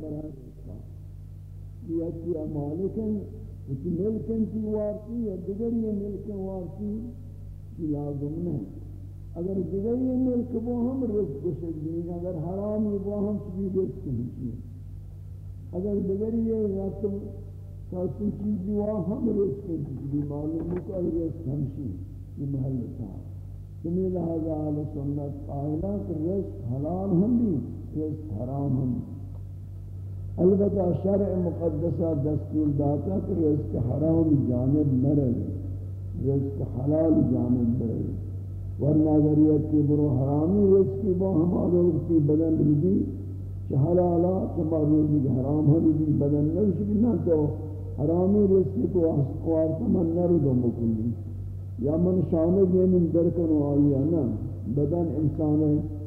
برای رسکا یہ کیا مالکن اسی ملکن کی وارسی، یا دیگر یہ ملکن وارسی کی لازم نہیں اگر دیگر یہ ملک وہ ہم رزق کو شکلیں یعنی اگر حرامی وہ ہم چکی رزق نہیں اگر دیگر یہ رسم کسی چیزی وہ ہم رزق کی معلوم ہے کہ رزق ہمشی یہ محل تھا سمی لہذا اہل سنت قائلہ کہ رزق حلال ہم بھی رزق حرام ہم بھی البتہ شرع مقدسہ دستور داتا کہ رزق حرام جانب مرے رزق حلال جانب مرے ورنہ اگر یہ کہ برو حرامی رزقی با ہمارے وقتی بدن رضی کہ حلالا چما روزی کہ حرام رضی بدن نرشکی نہ تو حرامی رزقی کو وارتا من نردو مکلی. یا من شانگ یہ من درکنو آئی نا بدن انسان ہے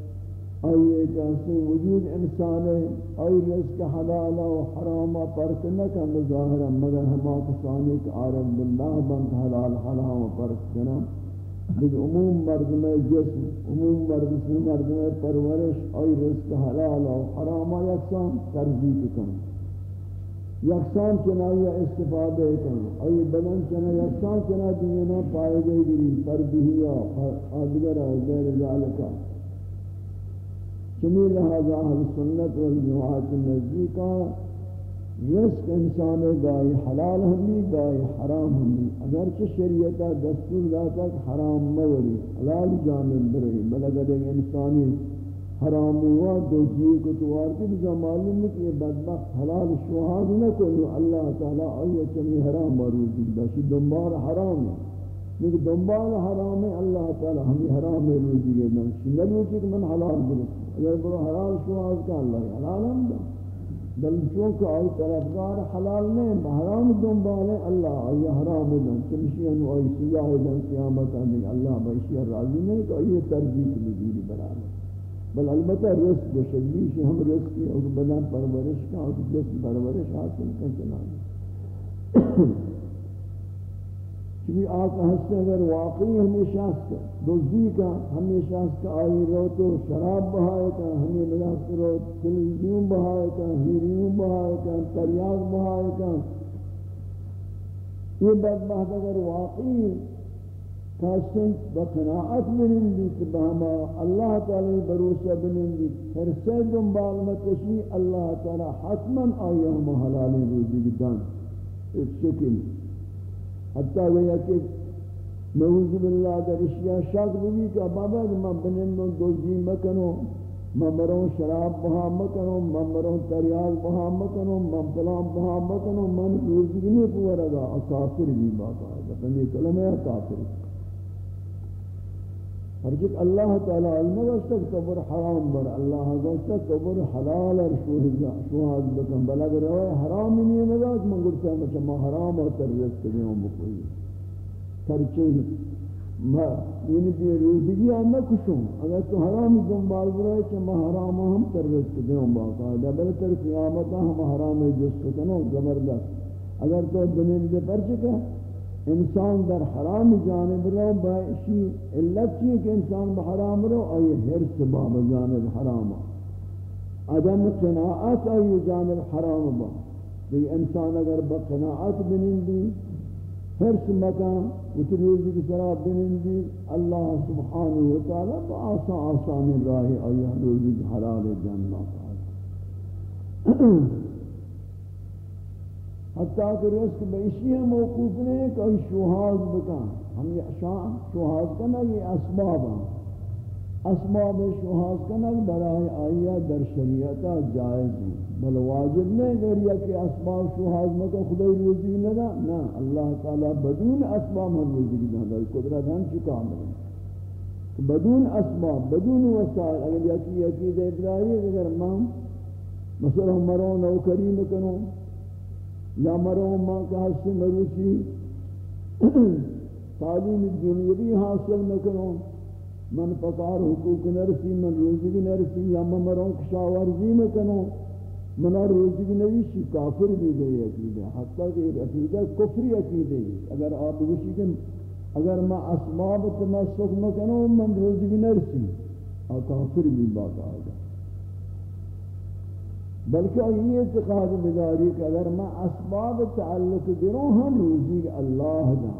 آئیے کہتے وجود انسان ہے، آئی رزق حلالا و حراما پرک نکن ظاہرا، مگر ہما کسانی کہ عارب باللہ بند حلال حرام پرک کنا۔ لیکن عموم مردم جسم، عموم مردم مردم پرورش آئی رزق حلالا و حراما یکسان ترزیق کن۔ یکسان چنائی استفادہ کن۔ آئی بدن چنا یکسان چنا دینا پائے گئی گری پردہیا آدگر غیر ذالکہ چنی لہذا اہل سنت والجماعت نزدیکا رزق انسان گاہی حلال ہم بھی گاہی حرام ہم بھی اگرچہ شریعتہ دستور داتا کہ حرام موری حلال جانب برہی، بل اگر ایک انسانی حرام ہوا دو جیئے کو توارتی بزا معلوم ہے کہ یہ بدبخت حلال شوہاد نہ کنو اللہ تعالیٰ آئیے چنی حرام مروزی باشی دنبار حرام ہے۔ لیکن دنبال حرام ہے، اللہ تعالیٰ ہمیں حرام ہے روزی گئے من شنگل کہ من حلال برس اگر برو حلال شو آز کا اللہ حلال ہم دا بل چونکہ آئی طرفگار حلال نہیں حرام دنبال ہے، اللہ آئی حرام دا چمشی انو آئی سیاہ دا قیامت آنے اللہ بائشی راضی نہیں کہ آئی ترجیح لگیری برابر بل البتہ رزق و شجیش ہم رزق کی، اور بدن پرورش کا، اور جسم پرورش حاصل کر چلانے چلی آقا ہستے اگر واقعی ہمیشہ ہستے دوزی کا ہمیشہ ہستے آئی رو تو شراب بہائے کا ہمیں لگاس رو تلویزیون بہائے کا ہیریون بہائے کا تریاغ بہائے کا۔ یہ بدبخت اگر واقعی کاسن بقناعت بنندی کہ بہما اللہ تعالی بروسہ بنندی ہر سے دنبال متشی اللہ تعالی حتما آئی ہم حلالی روزی دان اس شکل۔ حتی گویا کہ نعوذ باللہ در اشیاء شک بھی کہ بابا میں بنندوں دوزی مکنو میں مروں شراب بہا مکنو میں مروں تریاز بہا مکنو میں پلام بہا مکنو، من روزی نہیں پورا گا کافر بھی بابا ہے کلمہ کافر ہر جب اللہ تعالی علم وشتک تبر حرام بر اللہ وشتک تبر حلال اور شوہد بکن. بلا گر روائے حرام نہیں مگاد من گرتا ہے ما حرام اور ترزت کریں بکوئی ترچے ہی ما یعنی کہ روزگی آنا کشوں اگر تو حرام دنبال برائے کہ ما حرام ہم ترزت کریں باقاعدہ بلتر قیامتا ہم حرام جس کنو زبردست. اگر تو دنیا دے پر چکا انسان در حرام جانب رو باشی علت چیئے کہ انسان بحرام رو؟ آئی حرس باب جانب حرام عدم قناعت آئی جانب حرام با. کہ انسان اگر بقناعت بنندی حرس مکان اتروزی کی طرح بنندی اللہ سبحانہ وتعالی با آسان آسان راہی آئی روزی حلال جنہ حتیٰ کہ رزق بیشی ہے موقوف نہیں کہ شوہاز بکن۔ ہم یہ شان شوہاز کنا یہ اسباب ہیں۔ اسباب شوہاز کنا برای آئیہ در شریعتا جائز ہیں۔ بل واجب نہیں دریا کہ اسباب شوہاز مکہ خدای روزی ندا نا اللہ تعالی بدون اسباب ہم روزی ندا قدرت ہم چکا ملیں بدون اسباب، بدون وسائل۔ اگر یکی یکی دے ابراہی اگر ماں مثلا مرون او کریم کنوں یا مروں ماں کا حسن مروچی تعلیم دنیاوی حاصل مکنوں من پکار حقوق نرسی، من روزی نرسی، یا من مروں کشاورزی مکنوں من روزی کی نویشی، کافر بھی گئی عقیدہ، حتیٰ کہ ایک عقیدہ کفری عقیدہ اگر آپ گوشی کہ اگر میں اسباب تمسک مکنوں من روزی کی نرسی. اور کافر بھی بات آگا بلکہ یہ اعتقاد بداری کہ اگر میں اسباب تعلق گروں ہم روزی اللہ دا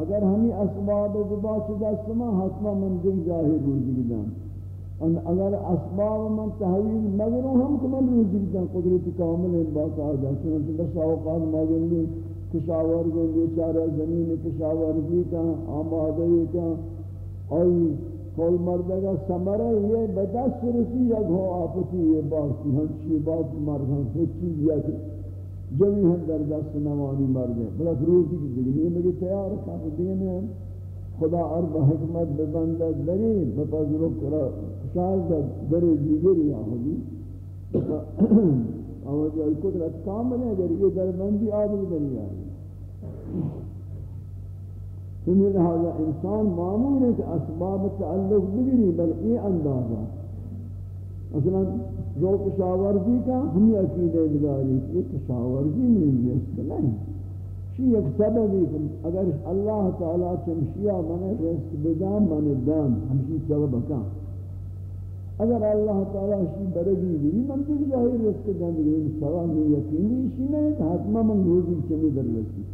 اگر ہمیں اسباب زبا سے دست میں حتما من دیکھ جاہی روزی دان اگر اسباب من تحویل مگروں ہم کہ من روزی دان قدرت کامل ان باقا آجا سنت بس اوقات مگن دی کشاور بیچارہ زمین کشاورزی کا آمادہی کا، آئی کول مردگا سمرہ یہ بدست رسی یک ہو آپتی یہ باقی ہنچی بات مردان سے چیز یا کہ جوی ہم در دست نوانی مردے بلا روزی کی دیگی یہ مجھے تیار کام دین ہے خدا عرب حکمت ببندت دری بپذرو کرا، شاید در دیگری آہدی آوازی قدرت کامل ہے، اگر یہ در بندی آدمی دنی آئی تمہیں لہذا انسان معمول ہے کہ اسباب تعلق بگری، بلکہ یہ اندازہ مثلا جو کشاورزی کا ہمی عقیدہ بداری یہ کشاورزی میں رزق نہیں۔ شی ایک سبب ہے کہ اگر اللہ تعالیٰ چمشیہ من رزق بدام من دام ہمشی سبب کا اگر اللہ تعالیٰ شی برگی بھی من دیکھ جاہی رزق دام بگری سبب میں یقینی شی نہیں کہ حتما من روزی چمی در رزقی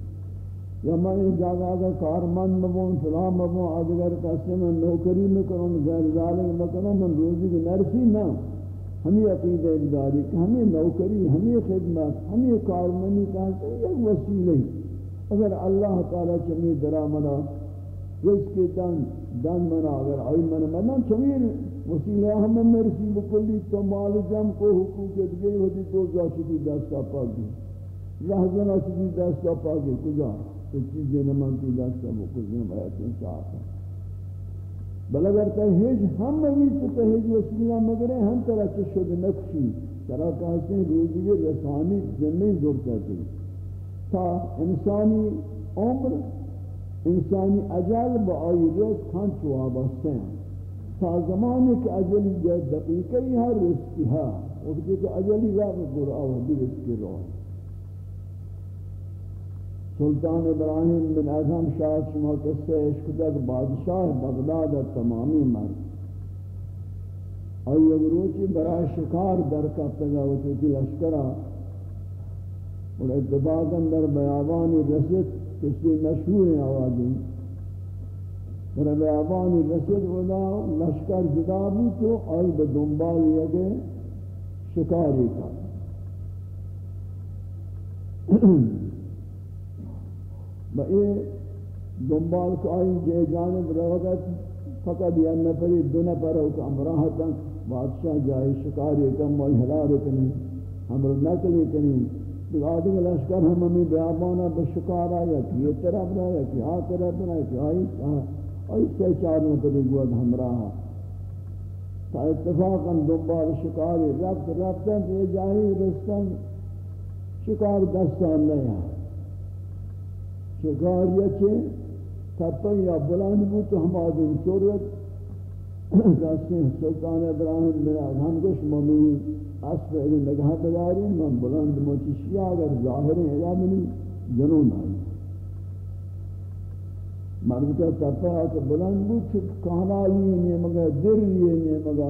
یا میں جگہ کا کارمند مبون سلام مبون آدگر کسی میں نوکری میں کروں، غیر ظالم میں کروں من روزی کی نرسی نہ ہمیں عقید اداری کہ ہمیں نوکری، ہمیں خدمت، ہمیں کارمندی کہتے ہیں ایک وسیلہ اگر اللہ تعالی چمی درامنا رزق دن دن منا، اگر آئی منا منا چمی وسیلہ ہم مرسی بکلی، تو مال جم کو حقوق دیگه ہوتی تو جا ذاتی دستا پاکی لحظنا چیزی دستا پاکی کجا؟ تو چیزیں نمان کی دستا وہ کچھ نہیں بیت انصاف ہے۔ بل اگر تہیج ہم نویس تو تہیج وسیلہ مگرے ہم طرح سے شد نقشی۔ طرح کہتے ہیں روزی رسانی زمین زور کرتے تا انسانی عمر، انسانی اجل با آئی روز کھان چوا بستے ہیں۔ تا زمانے کے اجلی جائے دقیقی ہر رزقی ہے وقت کہ اجلی راہ گر آوہ رزقی روح سلطان ابراہیم بن اعظم شاہ شما قصہ عشق تک بادشاہ بغداد تمامی مرد اور یہ روچی برای شکار در کرتا گا وہ چوتی لشکرہ اور اتفاقا در بیابانی رسد کسی مشہور آوازی. در بیابانی رسد ودا لشکر جدا بھی تو آئی بدنبال یہ گئے شکاری کا با این دنبال کو آئی جے جانب روگت فقط یا نفری دو نفر ہو کہ امراہ تک بادشاہ جائے شکاری کم وائی حلال کنی ہم رو نکلی کنی تو آدھے لشکر ہم ہمیں بیابانا بشکارا یا کہ یہ طرف رہا یا کہ آ طرف رہا کہ آئی آئی سے چار نفری گواد ہمراہ تا اتفاقا دنبال شکاری رفت رفتن یہ جاہی رستن شکار دستان نہیں آئی شکار یا چھے تپن یا بلند بود تو ہم آدم چورت کہتے سلطان ابراہیم میرا ہم کچھ ممی اسف ایلی نگاہ بداری من بلند موچی شیعہ، اگر ظاہر ہیں منی، جنون آئی. مرد کا تپا کہ بلند بود چھو کہنا لیے نہیں مگا در لیے نہیں مگا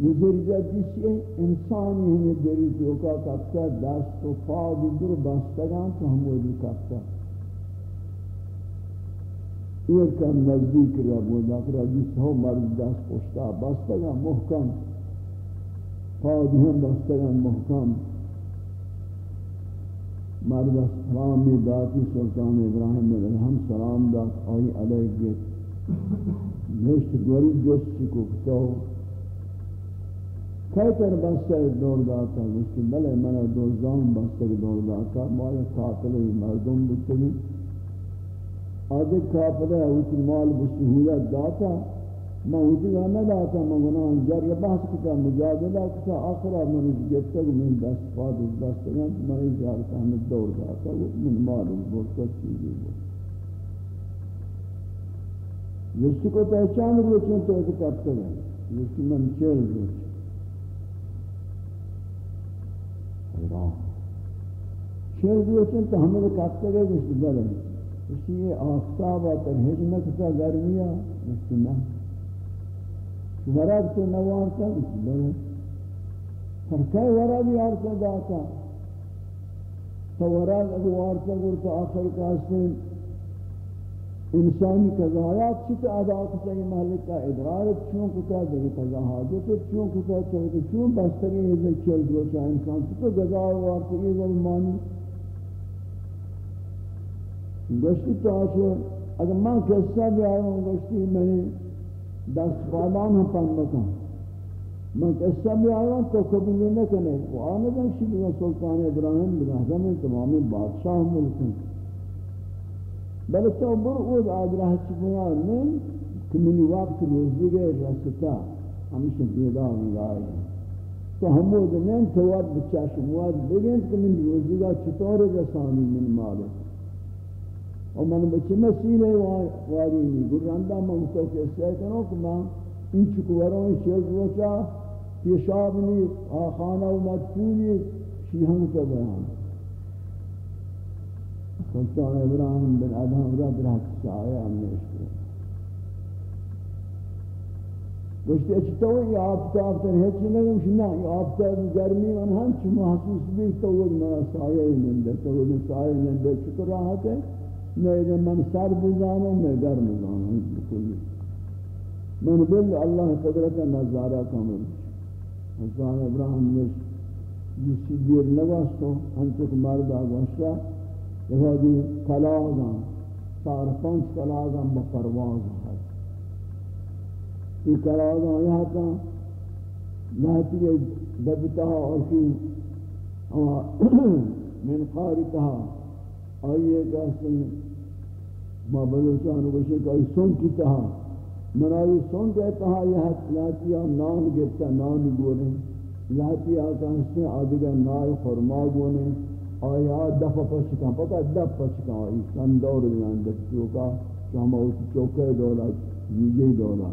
نظر جد جسی انسانی ہمیں دری جو کا کپتا، دست و پا بھی در بستگان تو ہم وہ بھی کپتا. یہ کم نزدیک رہا وہ داکرہ جس ہو مرد دست پشتا بستگا محکم. پادی ہم بستگا محکم. مرد سلامی داتی سلطان ابراہیم علیہ ہم سلام دات آئی علیہ گیت نشت گوری جستی کو کتاو کیتر بستے دور داتا اس کے بلے منہ دوزان بستے دور داتا مالا قاتل مردم بتگی آدھے کافر ہے اس مال بسہولت داتا، میں اسی کا نہ داتا میں گناہ جر بحث کتا مجادلہ کتا آخرہ من اس گفتا کہ من دست پاد اس دست گا میں اس جارتا ہمیں دور داتا من مال اس بہت چیزی بود جس کو پہچان روچیں تو ایک کرتا ہے؟ جس کی من چیل روچ حیران۔ چیل روچیں تو ہمیں کرتا ہے؟ جس کی بلے اسی آفتاب آتر حجمت تا گرمیا اسی نا مرد تو نوارتا اسی بلے فرکے ورا بھی آرتا داتا؟ تو ورا اگر آرتا گرتا آخر کاسن انسانی قضایات چیت ادا کتا یہ محلک کا ادرار چون کتا دیگه قضا حاجت چون کتا چون کتا چون بستگی ہے، چل دو چا انسان تو قضا وارتگی ظلمانی گشتی تاچه اگر من قصه بیارم گشتی منی دست پادان هم پند بکن. من قصه بیارم تو قبول نکنه و آمدن شدی سلطان ابراهیم بنهدم تمامی بادشاه ملکن بلے تو بر اود آج رہ چکیا میں کہ منی وقت روزی گئے رستا. ہمیشہ پیدا ہوں گا تو ہم وہ دنین تو وقت بچاشم وقت بگن کہ من گا چطور رسانی من مالک؟ اور من بچے مسئلے واری نہیں گرندہ من تو کیسے کروں کہ میں ان چکوروں چیز روچا پیشابنی آخانہ و مدفونی شیہن کا بیان سلطان ابراہیم بن ادھام رب رہت سایہ ہمیشہ گوشتی اچھ تو یہ آفتاب تر ہے چی نگم شنا یہ آفتاب گرمی من ہم چی محسوس بھی تو وہ منا سایہ ہی نندر تو وہ سایہ نندر چکر راحت ہے میں من سر بزانا میں گرم بزانا بکلی من بل اللہ قدرت نظارہ کامل سلطان ابراہیم نے جسی دیر نگاستو ہنچک مرد آگوشتا یہودی کلاغاں چار پانچ کلاغاں بپرواز ہے یہ کلاغاں یہاں تا نہتی دبتا اور کی من قارتها آئیے کہتے ہیں ما بلوچان بشے کہ سن کی تہا۔ من سن کہتا ہے یہ لاتیا نان گفتا، نان گونے۔ لاتیا کہتے ہاں ہیں آدھگا نائے خرما گونے۔ آیا دفع پشکان پتہ دفع پشکان آئی۔ سن دور دیان دفع چوکا شاہم اوٹی چوکے دولا یوجی دولا۔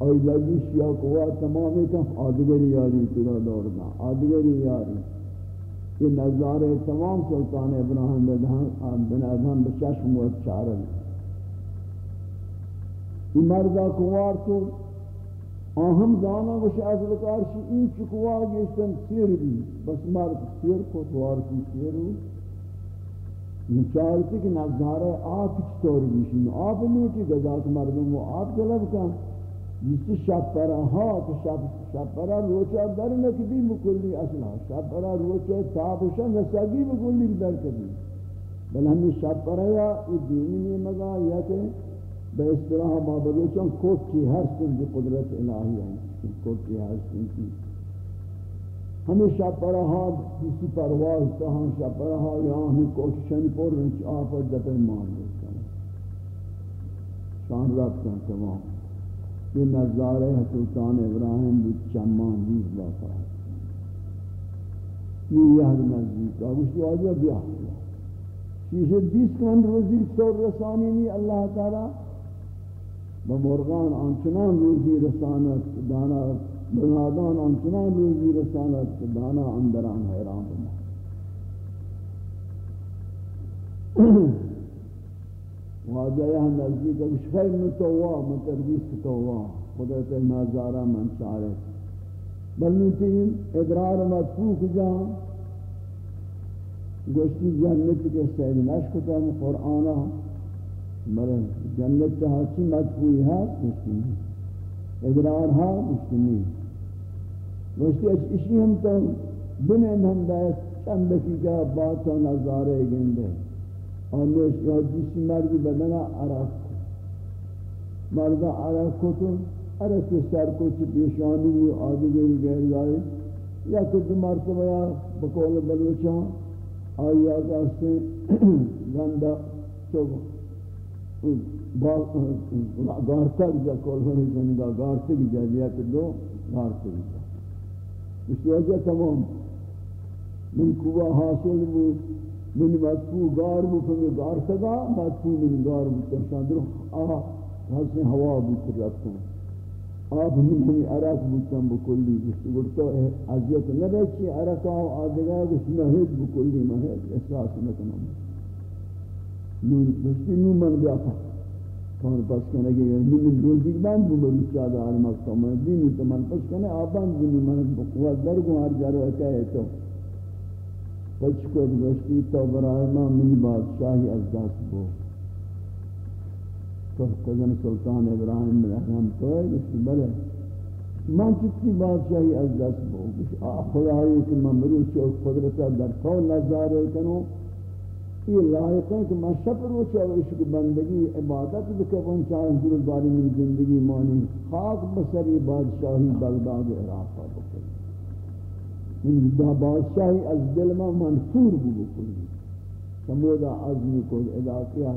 آئی لگی شیعہ قوہ تمامی کم آدگری یاری تیرا دور دا آدگری یاری۔ یہ نظارے تمام سلطان ابراہیم بن ادھان بچشم و چارل یہ مردہ کوار تو آہم زانا وش اصل کارشی این چکوا گیشتن سیر بھی بس مرد سیر کو دوار کی سیر ہو نچارتی کہ نظارہ آپ چطور بیشن آپ لوٹی گزاک مردم وہ آپ جلب کن. جسی شب پرا ہاں تو شب, شب پرا روچا در نکبی مکلی اصلا شب پرا روچا تابشا نساگی مکلی در کبی بل ہمیں شب یا دینی نہیں مگا یا کہ بے اصطلاح ما بلوچان کوٹ کی ہستن کی قدرت الہی ہے کوٹ کی ہستن کی ہمیشہ پرہا کسی پرواز تہاں شاہ پرہا یہاں ہمیں کوششن پر رنچ آپ دفع مان دیتا ہے شان رابطہ تمام یہ نظارے سلطان ابراہیم بھی چمان دیز باتا ہے۔ یہ یہ نزدیک ہے۔ اس واجہ بیاہ شیشہ بیس کن روزی سور رسانی نہیں اللہ تعالی۔ بمرغان آنچنان روزی رسانت، دانا بنادان آنچنان روزی رسانت دانا اندران حیران بنا واجہ یہ نزدیک ہے خیر متوا متربیس توا قدرت نازارہ من چارت بلنوتیم ادرار مدفوق جان. گوشتی جنت کے سید نشکتا قرآنہ بلے جنت تہا چی مدفوئی ہے مسلمی ادرار ہا مسلمی وشتی اچھ اسی ہم تو بنین ہم بیس چند دقیقہ بات و نظارے گندے اور نیش یا جسی مردی بدنا عرق. مردہ عرق کو عرق سر کو پیشانی ہوئی آدھگری گئر جائے یا کہ دو مرتبہ یا بقول بلوچاں آئی آگاہ سے گندہ چوبہ گارتک جا کول ہوئی جنگا گارتک جا لیا کہ دو گارتک جا. اس وجہ تمام، من قوہ حاصل بو من مدفو گار بو فمی گارتگا مدفو من گار بو ترشان درو. آہ حسن ہوا بو تر رکھتا آپ من ہمیں عرق بوتن بکلی جس گرتا عذیت نبچی عرق آو، آدگاہ جس مہد بکلی مہد احساس نکنم. نون بستی نون من بیاتا کون پس کنے کہ من روزی بند بو مرو چا دار مکہ من دین تو من پس کنے آبان بو من قوت در گو جارو ہے تو پچ کو گشتی تو برائے ما من بادشاہی از دست بو تو کزن سلطان ابراہیم رحم تو ہے اس بلے من چتی بادشاہی از دست بو خدایی کہ من مرو چوک قدرتا در کون نظارے کنو یہ لائق ہے کہ میں شکر و چاوش کی بندگی عبادت بکبن چاہے حضور باری من زندگی مانی خاک بسری بادشاہی بغداد عراق بکلی من دا بادشاہی از دل میں منفور بو بکلی سمودا عظمی کو ادا کیا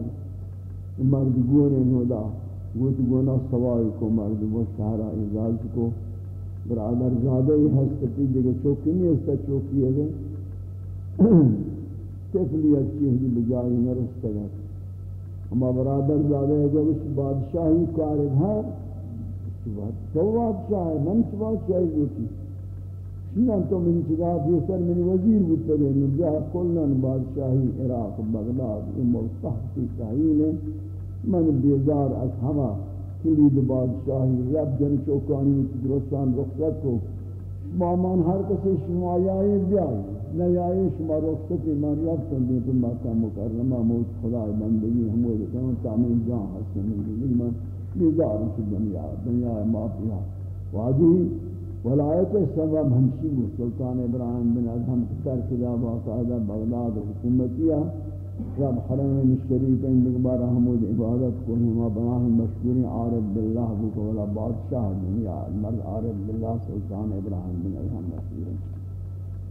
مرد گونے نودا گوت گونا سوائی کو، مرد وہ سہارا اعزاز کو. برادر زادہ ہی ہستی دیگے، چوکی نہیں ہستا چوکی ہے طفل یک چیزی بجائی نرستے گا ہما برادر زادہ ہے جب اس بادشاہی کارد ہے. تو بادشاہ ہے، من چھ بادشاہی گوٹی تو من چگا بیسر من وزیر بودتا گئے نرجاہ کلن بادشاہی عراق بغداد یہ ملتحقی تحویل ہے من بیزار از ہما کلید بادشاہی رب جن چوکانی درستان رخصت کو شما من ہر کسی شما آئی بیائی نیائی شما رخصت ایمان رفتن دیں پر ماتا مکرمہ موت خدا بندگی ہمود کنون تعمین جان حسن من دیں من دنیا دنیا مافیا واجی ولایت سبب ہمشی بو سلطان ابراہیم بن ادھم کتر کدا باقاعدہ بغداد حکومتیہ رب حرمین الشریف اندک حمود عبادت کو ہما بناہم مشکوری عارف باللہ بو بادشاہ دنیا، مرد عارف باللہ سلطان ابراہیم بن ادھم مشکوری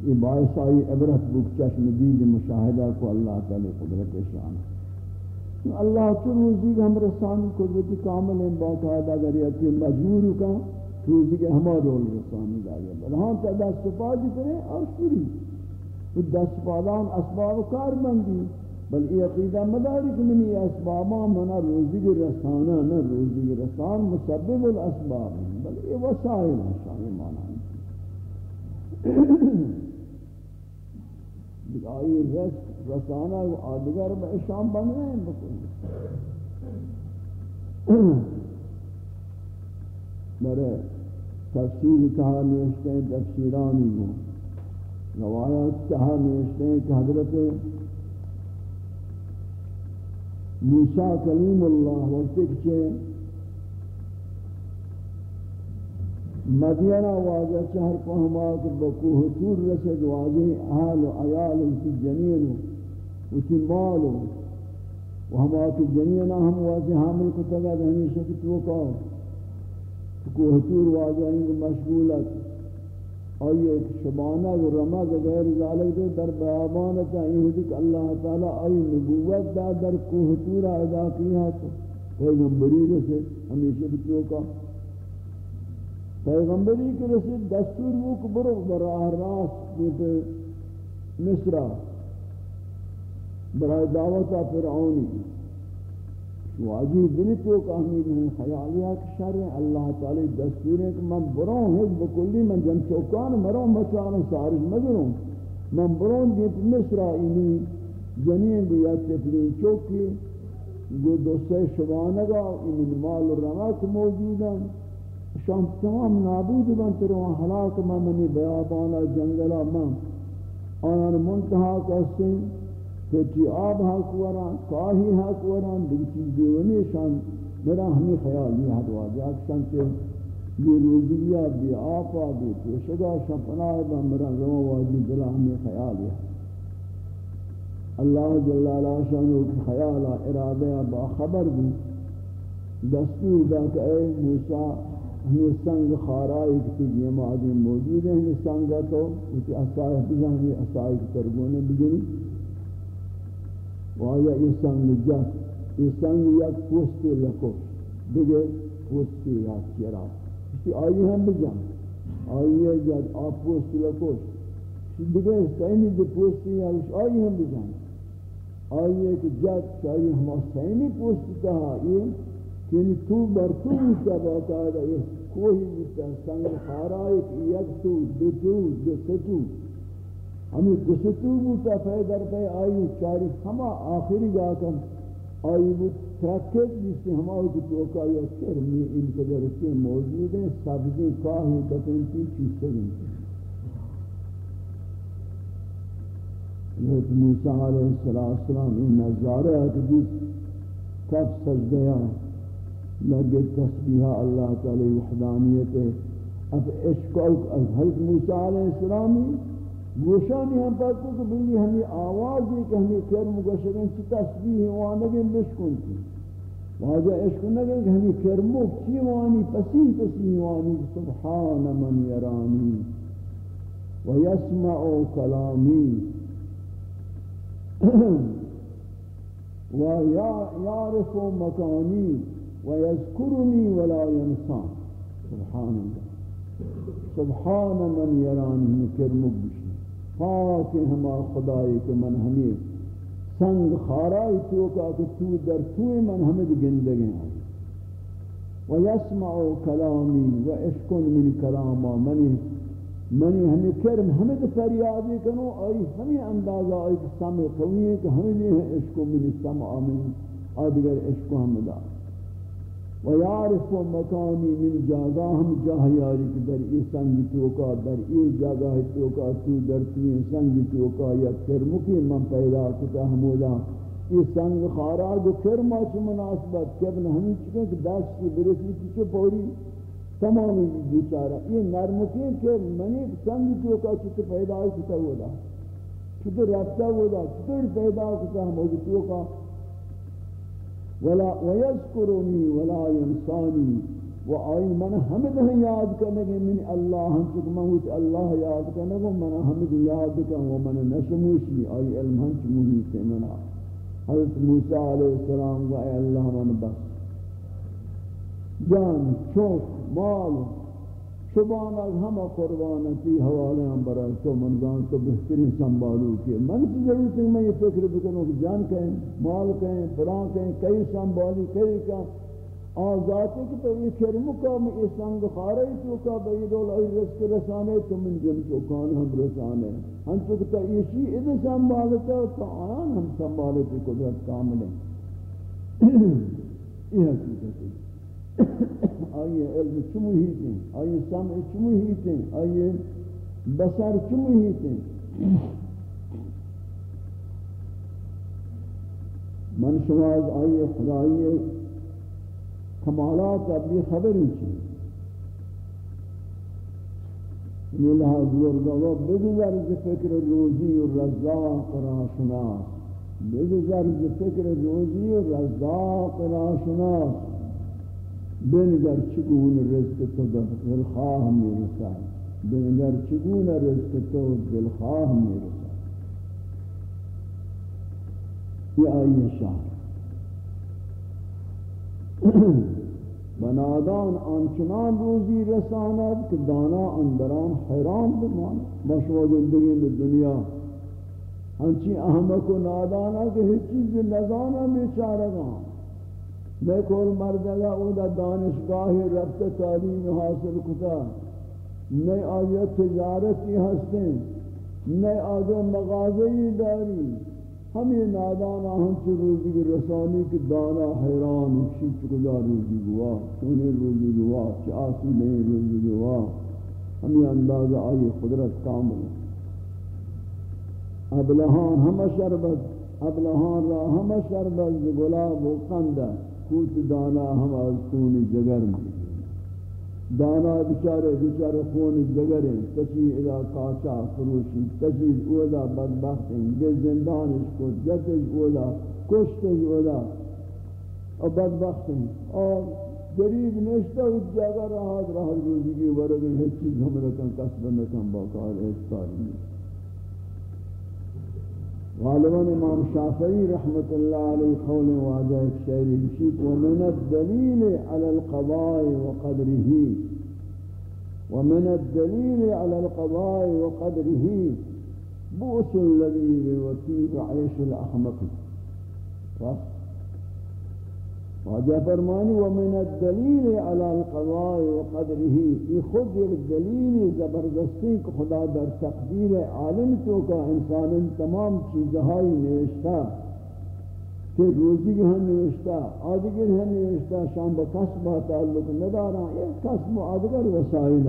یہ باعث آئی عبرت بک چشم دید مشاہدہ کو اللہ تعالی قدرت شان۔ اللہ تو روزی ہم رسانی قدرت کامل باقاعدہ اگر مجبور کا روزی کے ہما رول رسانی دائی بل ہاں تا دست پادی کرے اور شوری. وہ دست پادان اسباب کار بندی بل یہ عقیدہ مدارک منی اسبابا منا روزی کے رسانہ نہ روزی کے رسان، مسبب الاسباب. بل یہ وسائل ہیں شاہی مانا آئی رس رسانہ و آدگر با اشام بن رہے ہیں بکل میرے تفسیر کہا نوشتے ہیں تفسیرانی کو روایات کہا نوشتے ہیں کہ حضرت موسیٰ کلیم اللہ وقت کہ مدینہ واجہ چہر کو ہما کہ بکوہ تور رسد واجہ اہل و عیال اسی جنین اسی مال و ہما کہ جنینہ ہم واجہ حامل کو تگا ہمیشہ کی توقع کوہ تور واجہ ان مشغولت آئی ایک شبانہ و رمض غیر ذالک دے در بیابانتا یہ کہ اللہ تعالی آئی نبوت دا در کوہ تور ادا کیا تو پیغمبری رسد ہمیشہ کی توقع پیغمبری کے رسید، دستور وہ کہ برو براہ راست پہ مصر. برای دعوتا فرعونی. واجی دلی تو کہ ہمیں نہیں خیالیا کہ شر اللہ تعالی دستور ہے کہ من بروں ہے بکلی من جن چوکان مروں، مچان سارج مگروں من بروں دی مصر اینی جنین بیا تفرین چوکی۔ جو دو سے شبانگا این مال رمات موجودن شام تمام نابود بنت رو ہلاک ما منی بیابانا جنگلا من۔ آن منتہا کسیں کہ چی آب حق وران کاہی حق وران دیکھ چیز دیونی شان میرا ہمیں خیال نہیں حد واجہ اکسان کہ یہ روزیہ بھی آپا بھی توشگا شپنائی با میرا رو واجی دلہ ہمیں خیال ہے اللہ جل اللہ شانو کی خیالا ارادہ با خبر بھی دستور دا کہ اے موسیٰ ہمیں سنگ خارائی کی یہ معادی موجود ہیں ہمیں سنگا تو اسی اصائح بھی اصائح کی ترگونے بگنی وآیا یہ سنگ جات یہ سنگ یک پوستی لکو دیگے پوستی یا چرا؟ اسی آئی ہم بجان آئی ہے جات آپ پوستی لکو دیگے سینی جو پوستی یا آئی ہم بجان آئی ہے کہ جات چاہیے ہمیں سینی پوستی کہا یہ یعنی تو بر تو بودتا باقاعدہ یہ کوئی بودتا سنگ خارای کہ یک تو، دو تو، دو ستو ہمیں دو ستو بودتا پہ در پہ آئی چاری ہما آخری گا کم آئی بود ترکت جیسی ہمارے کو توقع یا کرمی ان قدر کے موجود ہیں، سبزی، کاہی کتنتی چیز سرین حضرت موسیٰ علیہ السلام ان نظارہ ہے جس کب سجدیا لگے تسبیحہ اللہ تعالی وحدانیت ہے۔ اب عشق حضرت موسیٰ علیہ السلام گوشانی ہم پاکو کہ بلی ہمیں آوازی کہ ہمیں کرم گوشگن چی تسبیح وانگن بشکن تھی۔ واجہ عشق نگن کہ ہمیں کرمو چی وانی پسیح پسیح وانی، سبحان من یرانی ویسمع کلامی۔ ویعرف مکانی ویذکرنی ولا ینسان۔ سبحان اللہ۔ سبحان من یرانی کرمو بشکن پاک ہما خدای کہ من ہمیں سنگ خارائی تو کا کہ تو در توی من ہمیں گندگیں آئی و یسمع کلامی و اشکن من کلاما. منی منی ہمیں کرم، ہمیں فریادی کنو، آئی ہمیں اندازہ، آئی سمع قوی ہے کہ ہمیں نہیں ہے اشکو من سمع من آدگر اشکو ہمیں دار. دا ويعرف مكاني من جاگا، ہم جاہ یاری کہ در ای سنگ توکا، در ای جاگہ توکا، تو در تو سنگ توکا یا کرمکی من پیدا کتا ہمودا ای سنگ خارا جو کرما چھ مناسبت کہ ابن ہمیں چکے کہ دست کی برسی چکے پوری۔ تمامی بیچارہ یہ نرمکی کہ منی سنگ توکا چکے پیدا کتا ہودا چکے رفتہ ہودا چکے پیدا کتا ہمودا توکا۔ ولا ويذكرني ولا ينساني. و آئی من حمد ہی یاد کرنے کے من اللہ ہم چک موت اللہ یاد کرنے کو من حمد یاد کرنے و من نشموشی. آئی علم ہم محیط منا. حضرت موسیٰ علیہ السلام و اے اللہ من بس. جان چوک مال شبان از ہمہ قربانتی حوالے ہم برای تو منزان تو بہترین سنبھالو کی من کی ضرورت ہے میں یہ فکر بکنوں کہ جان کہیں مال کہیں پران کہیں کئی سنبھالی کئی کا آزاتی کہ تو یہ کرمو کا میں یہ سنگ خارے تو کا بید اللہ رزق رسانے تو من جن تو کان ہم رسانے ہم تو کتا یہ شیء ادھے سنبھالتا تو آیان ہم سنبھالتی قدرت کامل ہیں یہ حقیقت. ہے آئیے علم چمو ہیتے ہیں آئیے سمع چمو ہیتے ہیں آئیے بسر چمو ہیتے ہیں من شواز آئیے خدای کمالات ابھی خبری چی یہ لحاظ ورگا بگذر ز فکر روزی و رزاق را شناس بگذر ز فکر روزی و رزاق را شناس بنگر چگون رزق تو دلخواه می رسد بنگر چگون رزق تو دلخواه می رسد یہ آئی شاہ بنادان آنچنان روزی رساند کہ دانا اندران حیران بمانا مشروع زندگی میں دنیا ہنچی احمق و نادانا کہ ہیچ چیز نزانا بیچارگان میں کول مردگا او دا دانشگاہ رفت تعلیم حاصل کتا نئے آیا تجارتی ہستیں نئے آگے مغازی داری ہمیں نادانا ہم سے روزی کی رسانی کی دانا حیران اکشی چکجا روزی گوا چونے روزی گوا چاسی نہیں روزی گوا ہمیں اندازہ آئی قدرت کامل ابلہان ہم شربت ابلہان را ہم شربت گلاب و قندہ کوت دانا ہم از خون جگر میں۔ دانا بچارے بچارے خون جگر ہیں تچی ادا کاچا فروشی تچی اولا بدبخت ہیں، یہ زندانش کو جتش اولا، کشتش اولا اور بدبخت ہیں۔ اور غریب نشتہ اس جگہ رہا رہا روزی کی ورگی ہے چیز ہم رکن قصب نکن باقار احساری نہیں غالباً امام شافعی رحمت اللہ علیہ قول ایک شعری بشیط ومن الدلیل على القضاء وقدره ومن الدلیل على القضاء وقدره بؤس الذي وطيب عيش الأحمق. واجہ فرمانی، ومن الدلیل علی القضاء وقدره یہ خود ایک دلیل زبردستی کہ خدا در تقدیر عالم تو کا انسان تمام چیزہائی نوشتا کہ روزی کی ہم نوشتا آدگر ہم نوشتا شام بکسب تعلق ندارا ایک کسب و آدگر وسائل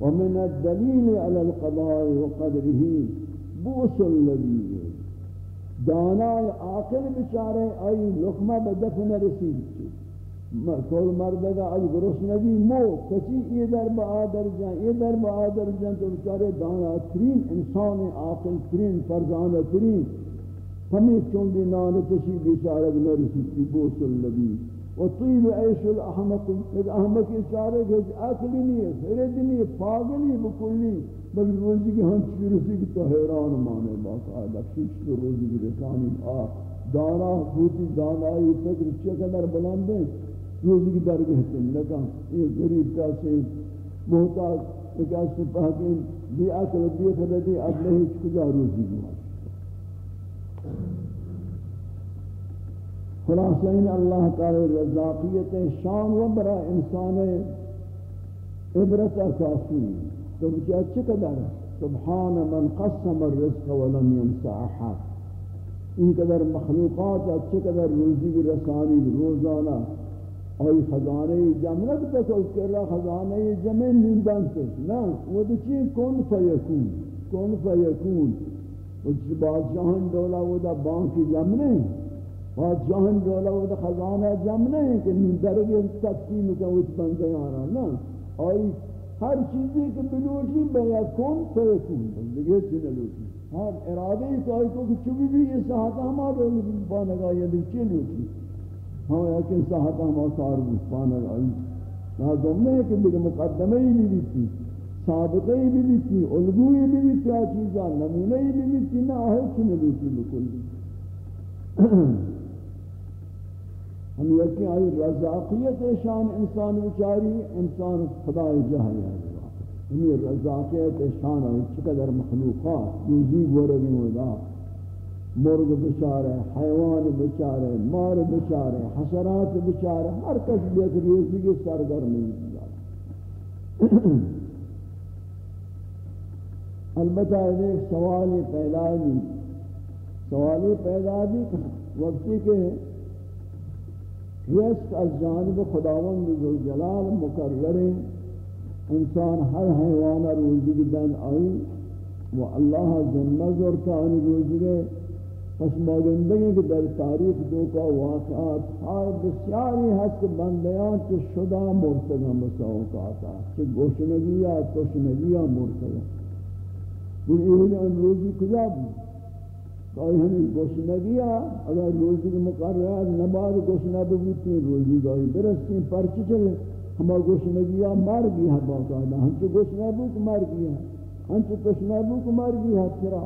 ومن الدلیل علی القضاء وقدره بوس الذی دانای عاقل بچارے ای لقمہ بدفن رسید کول مردگا از گرس نبی مو، کسی یہ در با آدر جان یہ در با آدر جان تو بچارے دانا ترین انسان عاقل ترین فرزانہ ترین. ہمیں چون بھی نان کسی بیچارہ نرسی کی بوس النبی. و طیب عیش الاحمق ایک احمق اشارے کہ عقلی نہیں ہے خیرد نہیں بل روزی کی ہم چکی رسی کی تو حیران مانے باقاعدہ کچھ تو روزی کی رسانی آ دانا بوتی دانائی فکر چقدر بلندیں روزی کی در گہتے ہیں لکا یہ غریب کا سے محتاج ایک ایسے پاکین بھی اکل بھی خلدی اب نہیں کجا روزی گوا خلاصین اللہ تعالی رضاقیت شان و برا انسان عبرت کافی تو بچہ چقدر سبحان من قسم الرزق ولم ينسى احد. این قدر مخلوقات چقدر روزی کی رسانی روزانہ؟ آئی خزانہ جمع نہ تو اس کے اللہ خزانہ جمع نیندان سے نا وہ تو چی؟ کون فیکون. کون فیکون. اس بادشاہن دولا وہ دا بانکی جمع نہیں بادشاہن دولا وہ دا خزانہ جمع نہیں کہ درگی تقسیم کا اس بندے آرہا نا آئی ہر چیزی کے بلوٹی بیا کون فیکون دیگه چی نلوٹی ہر ارادے ہی تو آئی کو کہ چوبی بھی یہ ساہتا ہمارے بانگاہ یا دیکھ چی لوٹی ہاں یقین صحت ہم آثار بسپان آئی لازم نہیں کہ دیکھ مقدمہ ہی بھی بیتی سابقہ ہی بھی بیتی علگوی بھی بیتی آ چیزا نمونہ ہی بھی بیتی نہ آئے چی نبیتی بکل ہم یقین آئی رضاقیت شان انسان بچاری انسان خدا جہائی ہے۔ ہمیں رضاقیت شان آئی، چقدر مخلوقات، روزی گورگی ہوگا مرغ بچارے، حیوان بچارے، مار بچارے، حشرات بچارے، ہر کس بیت ریزی کے سرگرمی بچارے البتہ ایک سوالی پیدا دی سوالی پیدا دی وقتی کے رزق از جانب خداوند ذوالجلال مقرر انسان ہر حیوان روزی کی دن آئی وہ اللہ ذمہ زورتا ان روزی کے پس ماگندگی کہ در تاریخ دو کا واقعات ہائے بسیاری حد کے بندیان چھ شدہ مرتگا مساؤں کا آتا چھ گوشنگیا توشنگیا مرتگا وہ یہ ان روزی کجا بھی کوئی ہمیں گوشنگیا اگر روزی کے مقررات نباد گوشنہ ببوتی روزی گاہی برستی پرچی چلے ہما گوشنگیا مر گیا باقاعدہ ہم چھ گوشنہ بوک مر گیا ہم چھ توشنہ بوک مر گیا پھرا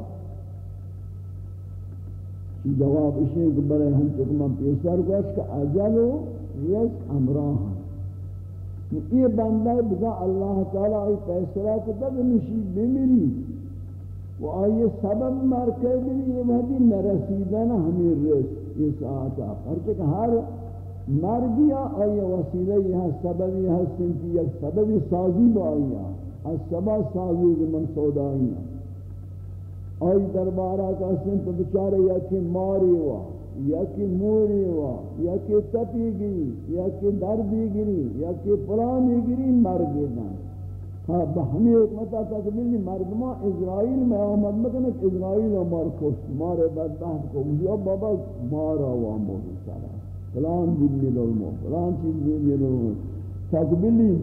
جواب اسی کہ برے ہم چکمہ پیسر گوش کہ اجل و رزق امراہ یہ بندہ بزا اللہ تعالیٰ ای پیسرہ کو تب نشی بمیری. و آئیے سبب مرکے بھی یہ وحدی نرسیدن ہمیں رزق یہ ساعتا پرچک ہر مرگیا آئیے وسیلہ یہ سبب یہ سنتی یک سبب سازی با آئیہ از سبب سازی من سودائیہ آئی دربارہ کا سن تو بچارے یا ماری ہوا یا کہ موری ہوا یا کہ تپی گری یا کہ دردی گری یا کہ پرانی گری مر گئے ہاں بہمی حکمت کہ ملی مردمہ اسرائیل میں آمد مکنک اسرائیل مار کشت. مارے بدبخت کو یا بابا مارا ہوا موری سارا فلان بلی دلمو فلان چیز بلی دلمو تقبلی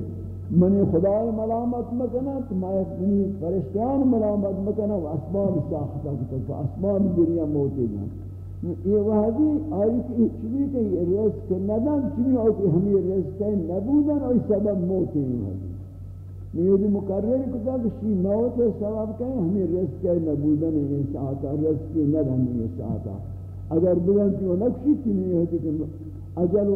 منی خدای ملامت مکنه منی فرشتیان ملامت مکنه و اسباب ساختا کتا تو. اسباب دریا موتی جان یہ وحدی آئی کہ چوی کہ یہ رزق ندن. چوی آئی کہ ہمیں رزق نبودن اور سبب موتی ہیں یہ مقرر کتا کہ شی موت سبب کہیں، ہمیں رزق نبودن یہ ساعتا رزق ندن یہ ساعتا اگر بلن تو نقشی تھی ہے کہ اجل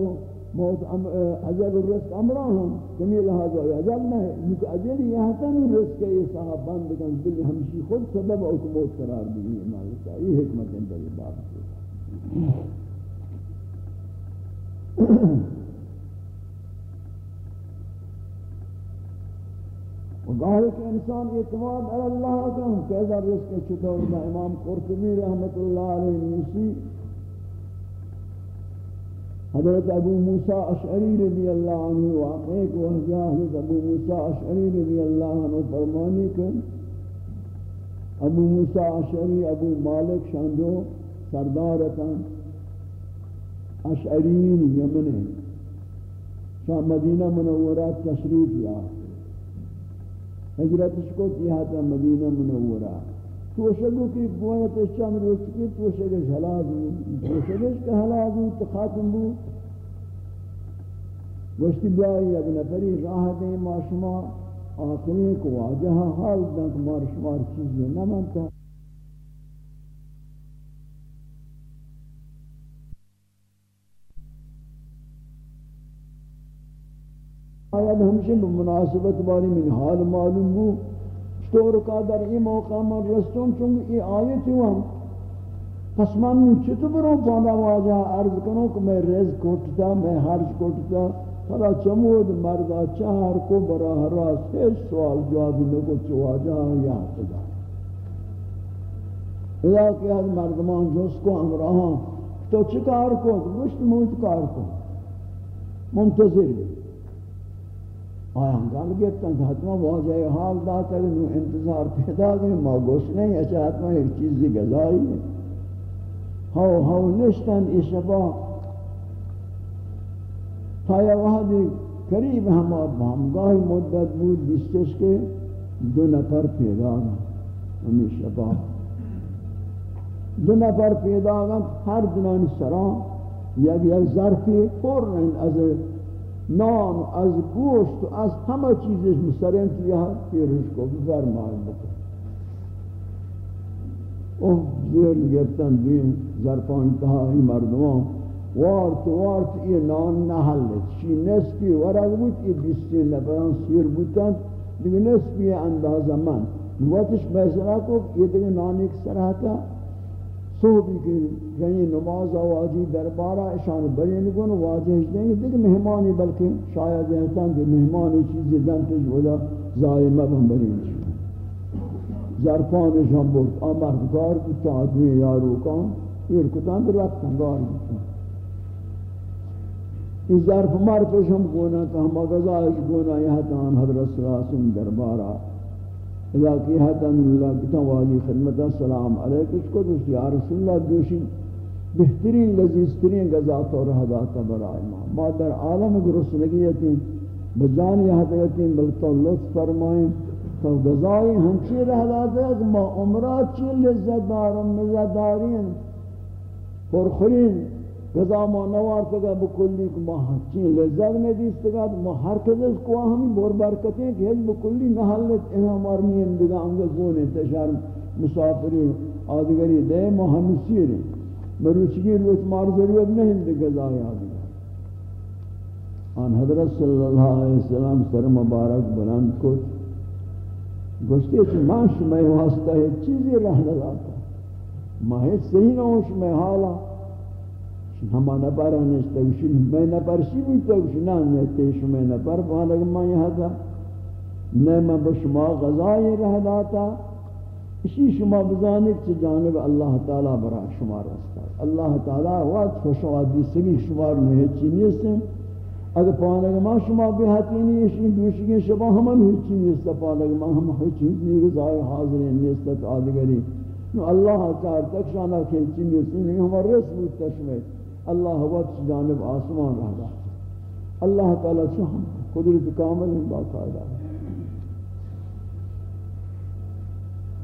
موت اجل الرزق امرا ہم کمی لہذا اجل نہ ہے۔ کیونکہ اجل یہاں تن رزق کے یہ صاحب بند کن، دل ہمشی خود سبب او موت قرار دی ہے مالک یہ حکمت اندر یہ بات ہے وقال کہ انسان اعتماد علی اللہ کا ہم کیسا رزق چطور امام قرطبی رحمت اللہ علیہ نسی حضرت ابو موسیٰ اشعری رضی اللہ عنہ واقعی کو حضرت حضرت ابو موسیٰ اشعری رضی اللہ عنہ فرمانی کر ابو موسیٰ اشعری، ابو مالک شاندو سردارتا اشعرین یمن شاہ مدینہ منورات تشریف یا حجرتش کو کیا تھا مدینہ منورہ۔ توشگو کی گویت چند روز کی توشگش حلاز ہوں توشگش کا حلاز ہوں تو خاتم بو گوشتی بیائی اب نفری راہ دیں ما شما آخری کو واجہ حال دنک مار شمار چیزیں نہ مانتا آیت ہمشن بمناسبت باری من حال معلوم بو؟ طور کا در این موقع من رستم چون ای آیت ہوں پس من چطور بروں پانا واجہ عرض کنوں کہ میں رز کوٹتا، میں حرج کوٹتا؟ فلا چمود مردا چہر کو براہ راست ہیچ سوال جواب لگو چواجہ یا خدا. اذا کہ ہر مردمان جس کو امراہاں تو چکار کو؟ گوشت موت کار کو. منتظر. بھی آیا گل گیتا کہ حتما واجہ حال داتا ہے نو انتظار پیدا گئے ما گوش نہیں اچھا حتما ایک چیزی گزائی ہے۔ ہاو ہاو نشتن ای شبا تایا وحدی قریب ہم ہمگاہ مدت بود بیستش کے دو نفر پیدا گا ہمیں شبا دو نفر پیدا گا ہر دنان سران یک یک ظرفی پر از نام از گوشت و از همه چیزش مسرین کیا پیرش کو فرمائے بکن. اوہ زیر گرتن دین زرپان تہائی مردمان. وارت وارت یہ نان نحلت شی نسبی ورگ بود یہ بیستی نفران سیر بودن دیگه نسبی اندازه من. وقتش بیسرا کو یہ دیگه نان ایک سرحتا صحبی کی یعنی کہیں نماز آوازی دربارہ اشان برین کن واجہ یعنی دیں گے دیکھ مہمانی بلکہ شاید احسان کہ مہمانی چیزی دن دنتش ودا زائمہ بہم برین چیز زرفانش ہم بہت آمردگار کتا آدمی یارو کان یہ کتان در رکھتن گار کتا اس ظرف مرفش ہم گونا کہ ہم اگزائش گونا یہ تان حضرت صلی اللہ علیہ وسلم دربارہ اذا اللہ کتا والی خدمت السلام علیکم اس کو دوسری یا رسول اللہ دوشی بہترین لذیذ ترین غذات اور حداتا برائے ما ما در عالم گرسنگیتی بجان یہ حدیتی بلکہ لطف فرمائیں تو غذائی ہمچی رہ داتا ہے کہ ما عمرات چی لذت دارم لذت دارین پرخورین غذا ما نوارتا گا بکلی کہ ما ہنچین لذت میں دیستا گا ما ہر کدس کو ہمیں بور برکتیں کہ ہیچ بکلی نحلت انہا مرمیم دگا انگا گونے تشار مسافری آدگری دے ما ہم سیریں مروچگی روچ مار ضرورت نہیں دے غذای آدگر آن حضرت صلی اللہ علیہ وسلم سر مبارک بلند کو گوشتے چھ ماں شمع واسطہ ہے چیزی رہ لگاتا ماں ہے صحیح نہ ہوں حالا. ہما نپر ہنشتا وشی میں نپر شی بودتا وشی نا نیتے شما نپر پانک میں یہاں تھا نیمہ بشما غذائی رہ داتا اسی شما بزانک چھ جانب اللہ تعالی برا شما رستا اللہ تعالی وقت خوشوا دیسگی شما رنوی چینی سے اگر پانک ما شما بہتی نہیں اسی دوشگی شما ہمن ہچی نیستا پانک ما ہم ہچی نیستا غذائی حاضرین نیستا آدگری۔ نو اللہ تعالی تک شانا کھیچی نیستا ہمارا رس بودتا شما اللہ وقت جانب آسمان رہا اللہ تعالی ہم قدرت کامل ہیں، باقاعدہ۔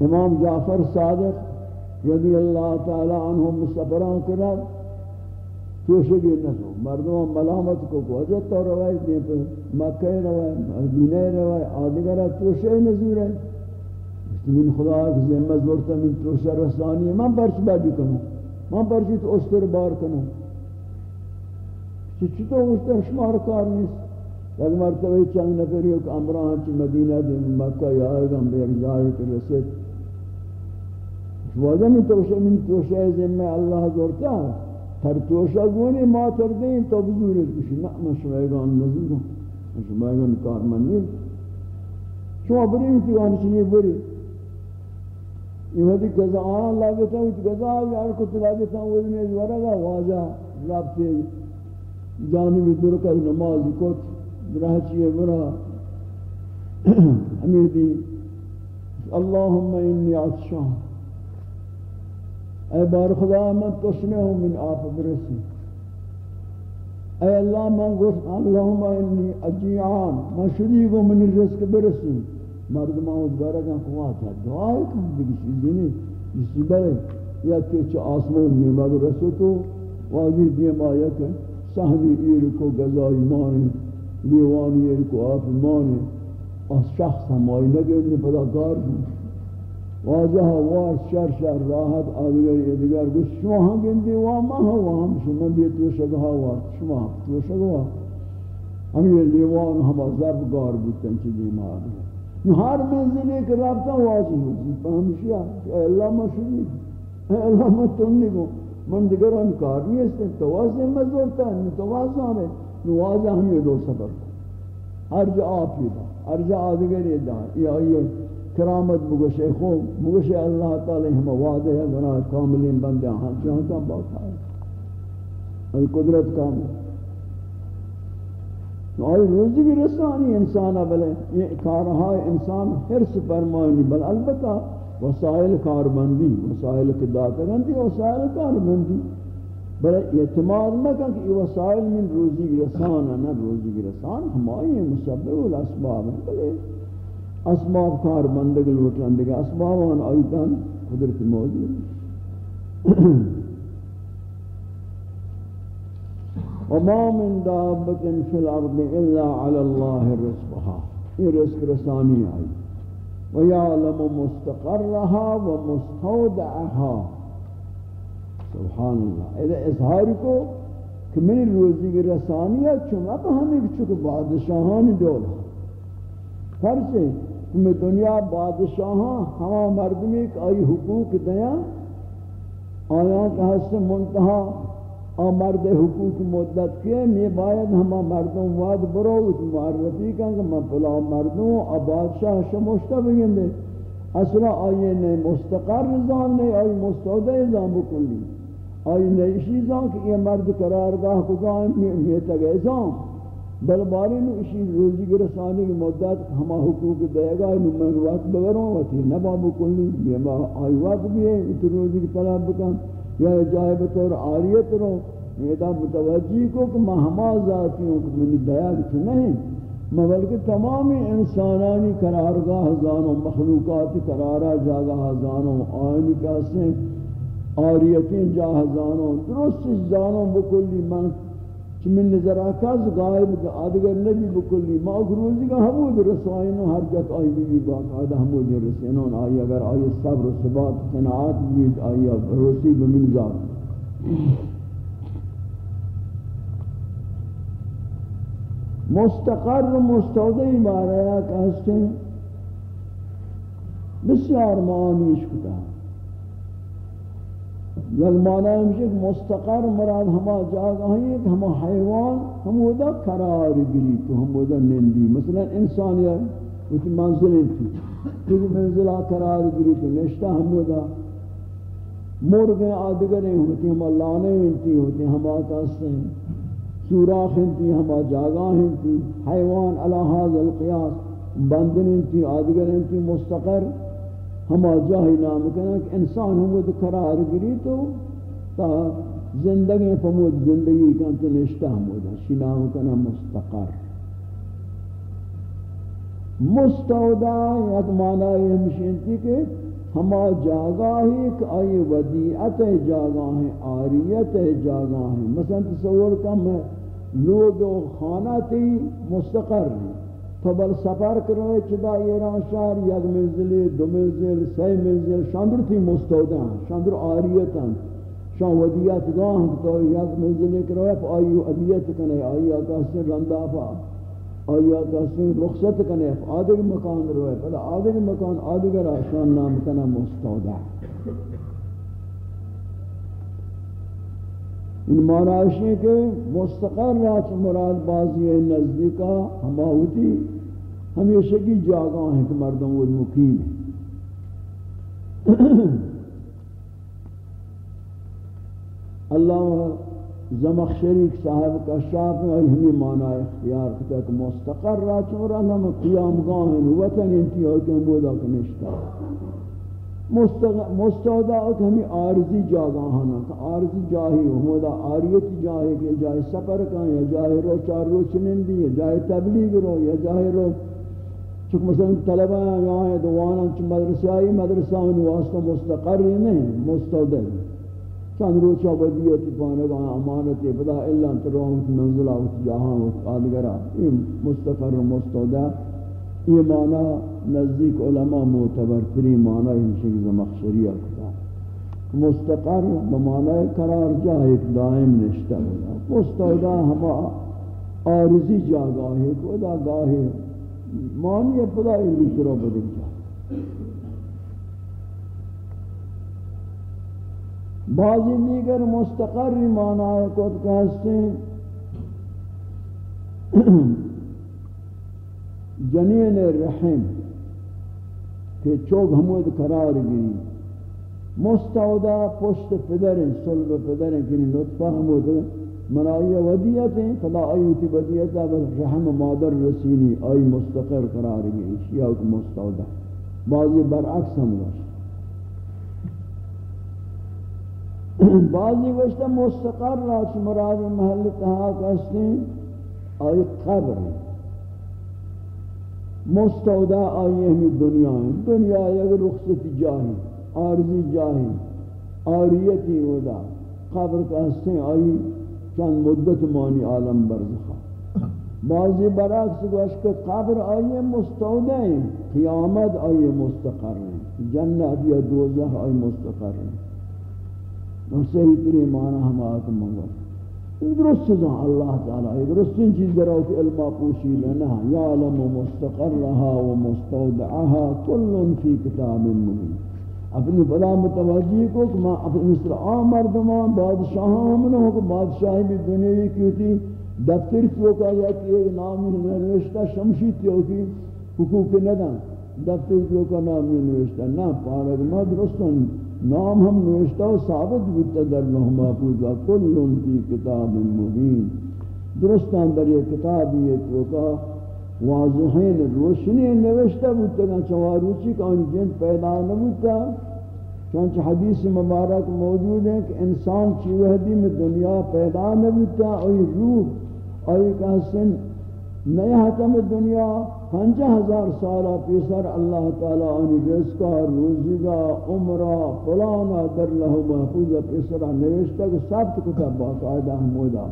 امام جعفر صادق رضی اللہ تعالی عنہ مسافران کرد توشگی نسو مردمان ملامت کو کو حضرت تو روایت دیں پر مکہ روایت، مدینہ روایت آدھگرہ توشے نزور ہے من خدا کی ذمہ زورتا من توشہ رسانی، من پرچ بیدی کنوں، من پرچی تو استر بار کنوں۔ چی تو اس شمار کار نیست؟ یک مرتبه چند نفری که امران چی مدینه دی مکہ یا آئیگم به یک جایی که رسید. واجه من توشه من توشه ذمه اللہ زورتا. تر توشه گونی ما تر دین تو بزورت بشی. نه، من شمایگان نزورم من شمایگان کار من نیست شما بری میتی چنی بری. یہ وقتی گزا آن لگتا ہوں گزا یار کت لگتا ہوں وہ ورگا واجہ رابطے جانبی درکت نماز کت برہ چیئے برہ امیر دی، اللہم انی عطشان اے بار خدا، من تسنے ہوں من آپ برسی۔ اے اللہ، من گفت، اللہم انی اجیعان۔ من شدی گو من رزق برسی۔ مردمان اس بارگاں قواتا دعائی کن دیگی چیزی نہیں جسی بلے یا کہ چھ آسمان نیمد رسو تو واجی دیم آیا کہ سہمی ایر کو گزائی مانے لیوانی ایر کو آپ مانے اس شخص ہمائی نگے پدا کار دی واجہ وار شر شر راحت، آدگر ادگر گوش، شما ہاں گندی وا ما ہاں ہم شما. بھی تو شگا وار، شما تو شگا ہم یہ لیوان ہم ضرب گار بوتن چی دی ما ہر منزل ایک رابطہ واضح ہوتی فہمشیا اے اللہ ما شدی اے اللہ ما تنی کو من دیگر ان کار نہیں اس تو واضح مزورتا ہے تو واضح ہے نوازہ ہم یہ دو سبب. ہر جا آپ یہ دا ہر جا آدگر یہ دا. یہ یہ کرامت بگوش خوب بگوش اللہ تعالی ہم وعدہ ہے گناہ کاملین بندے ہاں چاہتا بہت آئے اور قدرت کامل. اور روزی کی رسانی انسان بلے؟ یہ کارہا انسان حرس فرمائنی بل البتہ وسائل کاربندی، وسائل کی داتگندی وسائل کاربندی. بلے اعتماد نہ کہ یہ وسائل من روزی رسان ہے نہ روزی رسان ہمائی مسبب الاسباب ہیں، بلے اسباب کار بندگ لوٹان اسباب آن آیتان قدرت موجود وما من دابت في الارض الا على الله رزقها. یہ رزق رسانی آئی. ويعلم مستقرها ومستودعها سبحان اللہ اذا اظہار کو کہ من روزی کی رسانیت چون اب ہمیں چکہ بادشاہان دولا فرچے میں دنیا بادشاہاں ہما مردمی کہ آئی حقوق دیا۔ آیاں کہ حسن منتہا ہاں مرد حقوق مدت کیے، میں باید ہما مردوں واد برو، اس معرفی کن کہ میں پلا مردوں، آ بادشاہ شموشتا بگندے اصلا آئیے نے مستقر نظام نہیں آئی مستودع نظام بکلی۔ آئی نیشی زان کہ یہ مرد قرارگاہ کو جائیں میں تک ایزام بل باری نو اسی روزی کی رسانی کی مدت ہما حقوق دے گا، نو من وقت بگروں وقتی نباب کلی بیما آئی وقت بھی ہے، اس روزی کی طلب بکن یا جائے بطور آریت رو میدا متوجی کو کہ میں ہما ذاتی ہوں کہ منی دیا کچھ نہیں، میں بلکہ تمامی انسانانی قرارگاہ زانوں مخلوقات قرارہ جاگاہ زانوں آئینی کاسیں آریتیں جاہ زانوں درست جانوں بکلی، من کہ من نظر آکاز غائب کا آدگر نبی بکلی ما روزی کا حمود رسائنو ہر جت آئی بھی باقاعدہ حمود رسائنون آئی اگر آئی صبر و ثبات قناعات بیت آئی روسی بمن ذات مستقر و مستودعی ماریا کہتے ہیں بسیار معانیش کتا یک معنی ہمشہ مستقر مراد ہما جاگہ ہیں کہ ہما حیوان ہم ودا قرار گری تو ہم ودا نندی مثلا انسانیت وچ منزل تھی تو منزلہ قرار گری تو نشتا ہم ودا مرغ آدگریں ہوتی ہما لانے ہوتی ہوتی ہما کاستے ہیں، سوراخ انتی ہما جاگہ انتی حیوان الہاز القیاس، بندن انتی آدگر انتی مستقر ہما جاہی نام کنا کہ انسان ہم وہ قرار گری تو تا زندگی فمود زندگی کن تو نشتا ہم شی نام کنا مستقر۔ مستودع یک معنی ہمشینتی کہ ہما جاگاہی کہ آئی ودیعت جاگاہیں آریت جاگاہیں مثلا تصور کم ہے، لوگ و خانہ تی مستقر ہیں۔ فبل سفر کرو چدا ایران شہر یک منزل، دو منزل سی منزل، شاندر تھی مستودع شاندر آریت ہیں. شان ودیت گاہ تو یک منزل کرو آئیو ادیت کنے آئی آقا سے رندہ فا آئی آقا سے رخصت کنے پا آدھگ مکان روئے پدا آدھگ مکان آدھگر آشان نام کنے مستودع ان معنی ہے کہ مستقر راچ مراد بازی نزدیکا ہماوتی ہمیشہ کی جاگاں ہیں کہ مردوں وہ مقیم ہیں۔ اللہ زمخ شریک صاحب کا شاپ ہے ہمیں معنی اختیار کرتا کہ مستقر را چورا نم قیام گاہ وطن انتیا کہ بودا کنشتا مستودا کہ ہمیں عارضی جاگاہ ہانا کہ عارضی جاہی ہمودا عاریت جاہی کہ جائے سفر کا یا جائے رو چار رو چنندی یا جائے تبلیغ رو، یا جائے رو چک مثلا طلبہ یہاں دوانا چھ مدرسائی مدرسہ ان واسطہ مستقر نہیں مستودع چند روچا بدیتی پانگا امانتی بدا اللہ انت کی منزلہ و جہاں و قادگرہ یہ مستقر و یہ معنی نزدیک علماء معتبر تری معنی ہمشک زمخشریہ کتا مستقر بمعنی قرار جا ایک دائم نشتہ ہوگا مستودع ہما آرزی جاگاہ ہے کودا گاہ معنی پدا ایلی شروع بدل جا۔ بعضی دیگر مستقر معنی کو کہتے ہیں جنین رحم، کہ چوک حمود قرار گری مستعودہ پشت پدر صلب پدر کنی نطفہ حمود منائی ودیت ہیں فلا آئیوتی ودیت ہے رحم مادر رسیلی آئی مستقر قرار گری شیعہ کو مستعودہ بعضی برعکس ہم گوشت بعضی گوشتا مستقر راچ مراد محل تحاق استے آئی قبر مستودع آئی ہمیں دنیا ہیں۔ دنیا اگر رخصت جاہی، عارضی جاہی آریتی ودا، قبر کا استے آئی چند مدت مانی عالم برزخا بعضی برعکس گوشت قبر آئی مستودع ہیں قیامت آئی مستقر ہیں جنت یا دوزہ آئی مستقر ہیں اور صحیح تری معنی ہم آتا منگو درست زن اللہ تعالی. درست ان چیز دراؤ کہ علماء پوشی لنا یعلم مستقرها ومستودعها کل فی کتاب مبین. اپنی بلا متوجہ کو کہ میں اپنی مصر عام مردمان، بادشاہاں ہم نے ہو کہ بادشاہی بھی دنیاوی کی ہوتی دفتر کیوں کا یا کہ ایک نام نوشتہ شمشی تیو کی حقوق ندن دفتر کیوں کا نام نوشتہ۔ نا پارک ما درستان نام ہم نوشتہ و ثابت بودتا در لوح محفوظ کل فی کتاب مبین۔ درستان در یہ کتاب یہ تو کا واضحین روشنی نوشتہ بودتا چواروچی کا ان جن پیدا نبودتا چونچہ حدیث مبارک موجود ہے کہ انسان چی وحدی میں دنیا پیدا نبودتا اور روح اور ایک حسن، نئے حتم دنیا، پنجہ ہزار سالہ پیسر اللہ تعالیٰ انی رزقہ روزیگا عمرہ، فلانا، در لہو محفوظ پیسرہ نوشتہ کہ سبت کتب باقاعدہ حمودہ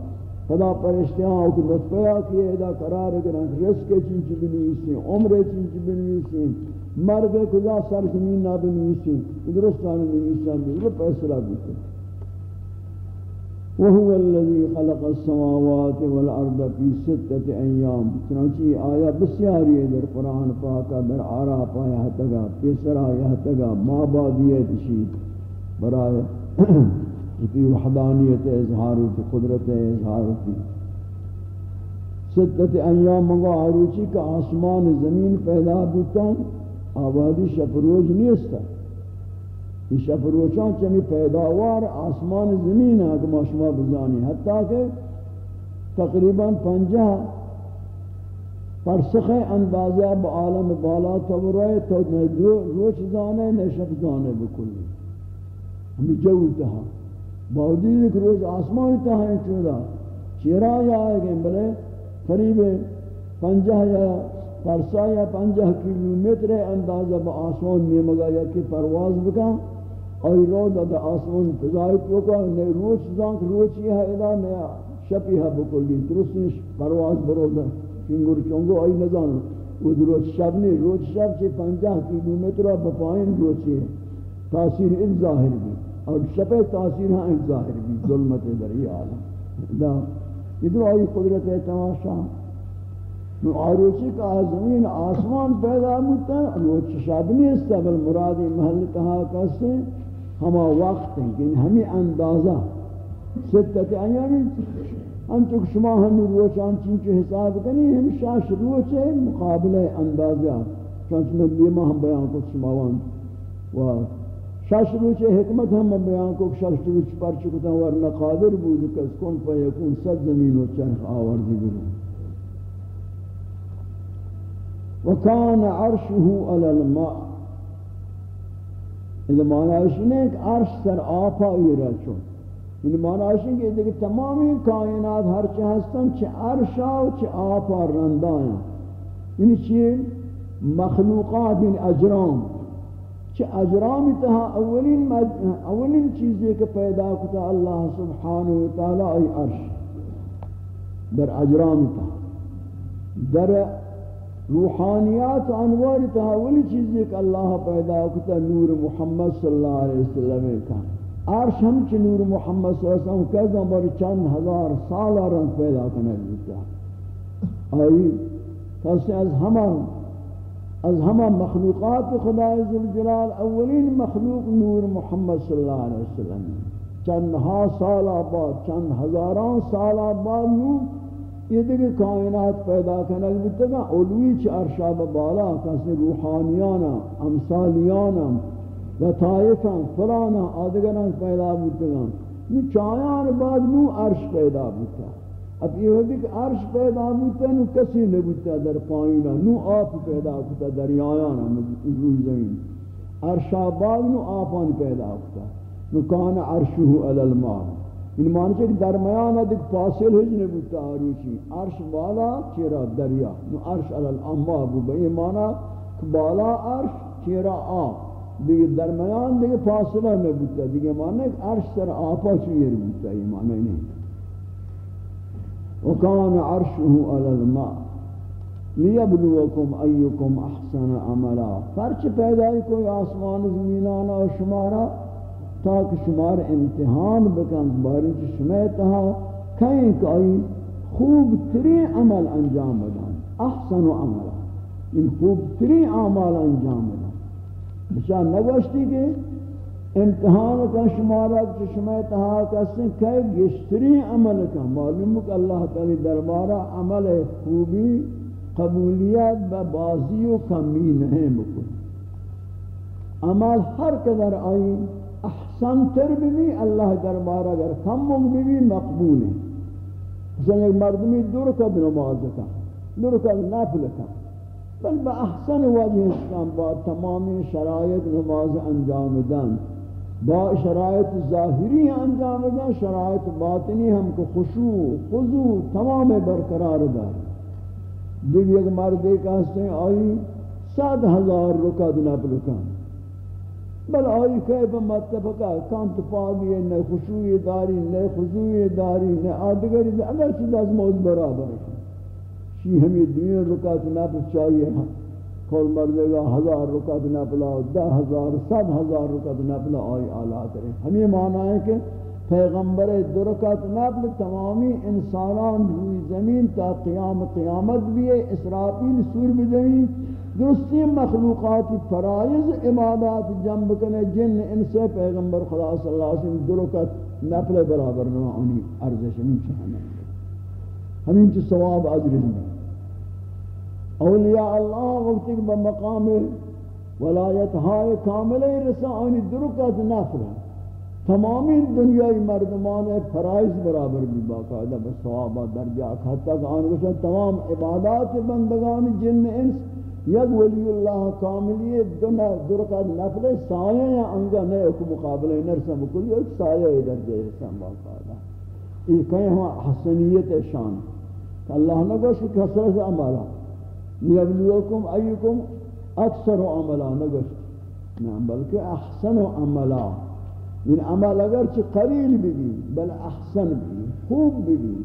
خدا پرشتیاں اوکی لطفیہ کیے ادا قرار کرن رزق چنچ بنویسی عمر چنچ بنویسی مرگ کجا سرزمین نہ بنویسی درستان بنویسی وہ پیسرہ بیتے وهو الذي خلق السماوات والارض في سته ايام چنانچہ آیا بسیاری ہے در قرآن پاک، در عراف آیا تگا، پیسر آیا تگا، ما بعدیت شید برائے کی وحدانیت اظہار کی قدرت اظہار کی. ستت ایام منگو آروچی کا آسمان زمین پیدا بوتا آبادی شفروج نیست. این شفروچان چمی پیداوار آسمان زمین ها که ما شما حتی که تقریبا پنجه پرسخ اندازه با عالم بالا تورای تو روش زانه نشف زانه بکنی. همی جو تها باودی که روز آسمان تها چودا. چرا یا آئے گئے بلے قریب پنجه یا پرسا یا پنجہ کلومیتر اندازہ با آسمان نیمگا یا کی پرواز بکا اور رو دا آسمان فضائی کو کو نے روچ زانک روچی ہے ادا، نیا شپی ہے بکلی درستش پرواز برو دا چنگر چنگو آئی نزان وہ روچ شب نہیں روچ شب سے پنجہ کلومیتر بپائن روچی ہے. تاثیر ان ظاہر بھی، اور شپ تاثیر ہاں ان ظاہر بھی، ظلمت دری عالم دا ادھر آئی قدرت ہے تماشا. آروچی کا زمین آسمان پیدا ہوتا ہے روچ شب نہیں استعمال مرادی محل کہا کسے ہما وقت ہیں کہ ہمیں اندازہ۔ ستت ایامی یعنی ہم چک شما ہم روچان چنچو حساب کنی، ہم شاش روچے مقابلہ اندازہ۔ چونچہ میں لیمہ ہم بیان کو شماوان و شش روچ حکمت ہم بیان کو شش روچ پر چکتا ورنہ قادر بود کس کن پا یکون صد زمین و چرخ آوردی بود۔ وکان عرشه علی الماء یہ معنی ہے کہ عرش سر آپا ہی رہ چون۔ یعنی یہ معنی ہے کہ دیکھ تمامی کائنات ہر چی ہستن چی عرشا و چی آپا رندائیں۔ یعنی چی؟ مخلوقات یعنی اجرام۔ چھ اجرام تہا اولین اولین چیزیں کہ پیدا کتا اللہ سبحانہ وتعالی ای عرش۔ در اجرام تہا۔ در روحانیات انوار تہا اولی چیزیں اللہ پیدا کتا نور محمد صلی اللہ علیہ وسلم کا عرش ہم چھ نور محمد صلی اللہ علیہ وسلم کہتا بر چند ہزار سال رنگ پیدا کرنے لگتا آئی کسی از ہمہ از ہمہ مخلوقات خدا ذوالجلال اولین مخلوق نور محمد صلی اللہ علیہ وسلم. چند ہا سال بعد چند ہزاران سال بعد نور یہ دیکھ کائنات پیدا کرنے بتگا علوی چھ ارشاب بالا، کسی روحانیانا، امثالیانا لطائفا فلانا آدگران پیدا بتگا نو چایان بعد نو عرش پیدا بتگا اب یہ ہوتی کہ عرش پیدا ہوتا نو کسی نبوتا، در پائینا نو آپ پیدا ہوتا در یایانا روی زمین۔ عرش آباد نو آپان پیدا ہوتا نو کان عرشو علی المال ان معنی کہ درمیان دیکھ فاصل ہج نبوتا آروچی عرش بالا چیرا دریا نو عرش علی الامہ بو بئی معنی کہ بالا عرش چیرا آب دیکھ درمیان دیکھ فاصلہ نبوتا دیکھ معنی کہ عرش سر آپا چیر بوتا یہ معنی نہیں وكان عرشه على الماء ليبلوكم ايكم احسن عملا فرچ پیدا کوئی آسمان زمینان اور شمارا تاکہ شمار امتحان بکن، باری چ شمیتها کہیں کوئی خوب ترین عمل انجام بدن، احسن عملا ان خوب ترین اعمال انجام بدن. بشان نگوشتی کہ امتحان کا شمارہ چشمہ تہا کسن کہ گشتری عمل کا. معلوم کہ اللہ تعالی دربارہ عمل خوبی، قبولیت و بازی و کمی نہیں بکن. عمل ہر قدر آئی احسن تر بھی اللہ دربارہ اگر کم بھی مقبول ہے مثلا ایک مردمی دور کد نماز کا دور کد نافل کا بل با احسن وجہ اسلام با تمامی شرائط نماز انجام دن۔ با شرائط ظاہری انجام دیں شرائط باطنی ہم کو خشوع، خضوع تمام برقرار دار دیکھ ایک مرد ایک ہستے آئی سات ہزار رکعت نفل کن۔ بل آئی کیف متفقہ کانت پاگی ہے، نہ خشوع داری، نہ خضوع داری، نہ آدگری. داری اگر چیز از موز برابر ہے شی ہمیں دنیا رکعت نفل چاہیے ہاں. کھول مردے گا ہزار رکعت نفلا دہ ہزار، سب ہزار رکعت نفلا آئی آلات رہے ہمیں معنی ہے کہ پیغمبر درکت نفل تمامی انسانان روی زمین تا قیام قیامت بھی ہے، اسرافیل سور بدنی درستی مخلوقات فرائض عبادات جنب کنے جن ان سے پیغمبر، خدا صلی اللہ علیہ وسلم، درکت نفل برابر نوانی ارزش من چاہنے ہمیں چی ثواب عجر جنب اولیاء اللہ وقتی کہ بمقام ولایت ہائے کاملے رسانی درکت نفر تمامی دنیای مردمان فرائض برابر بھی باقاعدہ بسوابہ درجہ حتی کہ آن تمام عبادات بندگان جن، انس یک ولی اللہ کاملی دنیا درکت نفر سایہ یا انگا نئے کو مقابلے نرسم بکلی، ایک سایہ ادھر درجہ رسم باقاعدہ۔ یہ کہیں ہم حسنیت شان۔ اللہ نے گوشت کسرت عمالہ لیبلوکم ایکم اکثر عملا نگشت نعم، بلکہ احسن عملا این عمل اگر چھ قلیل بھی بل احسن بھی، خوب بھی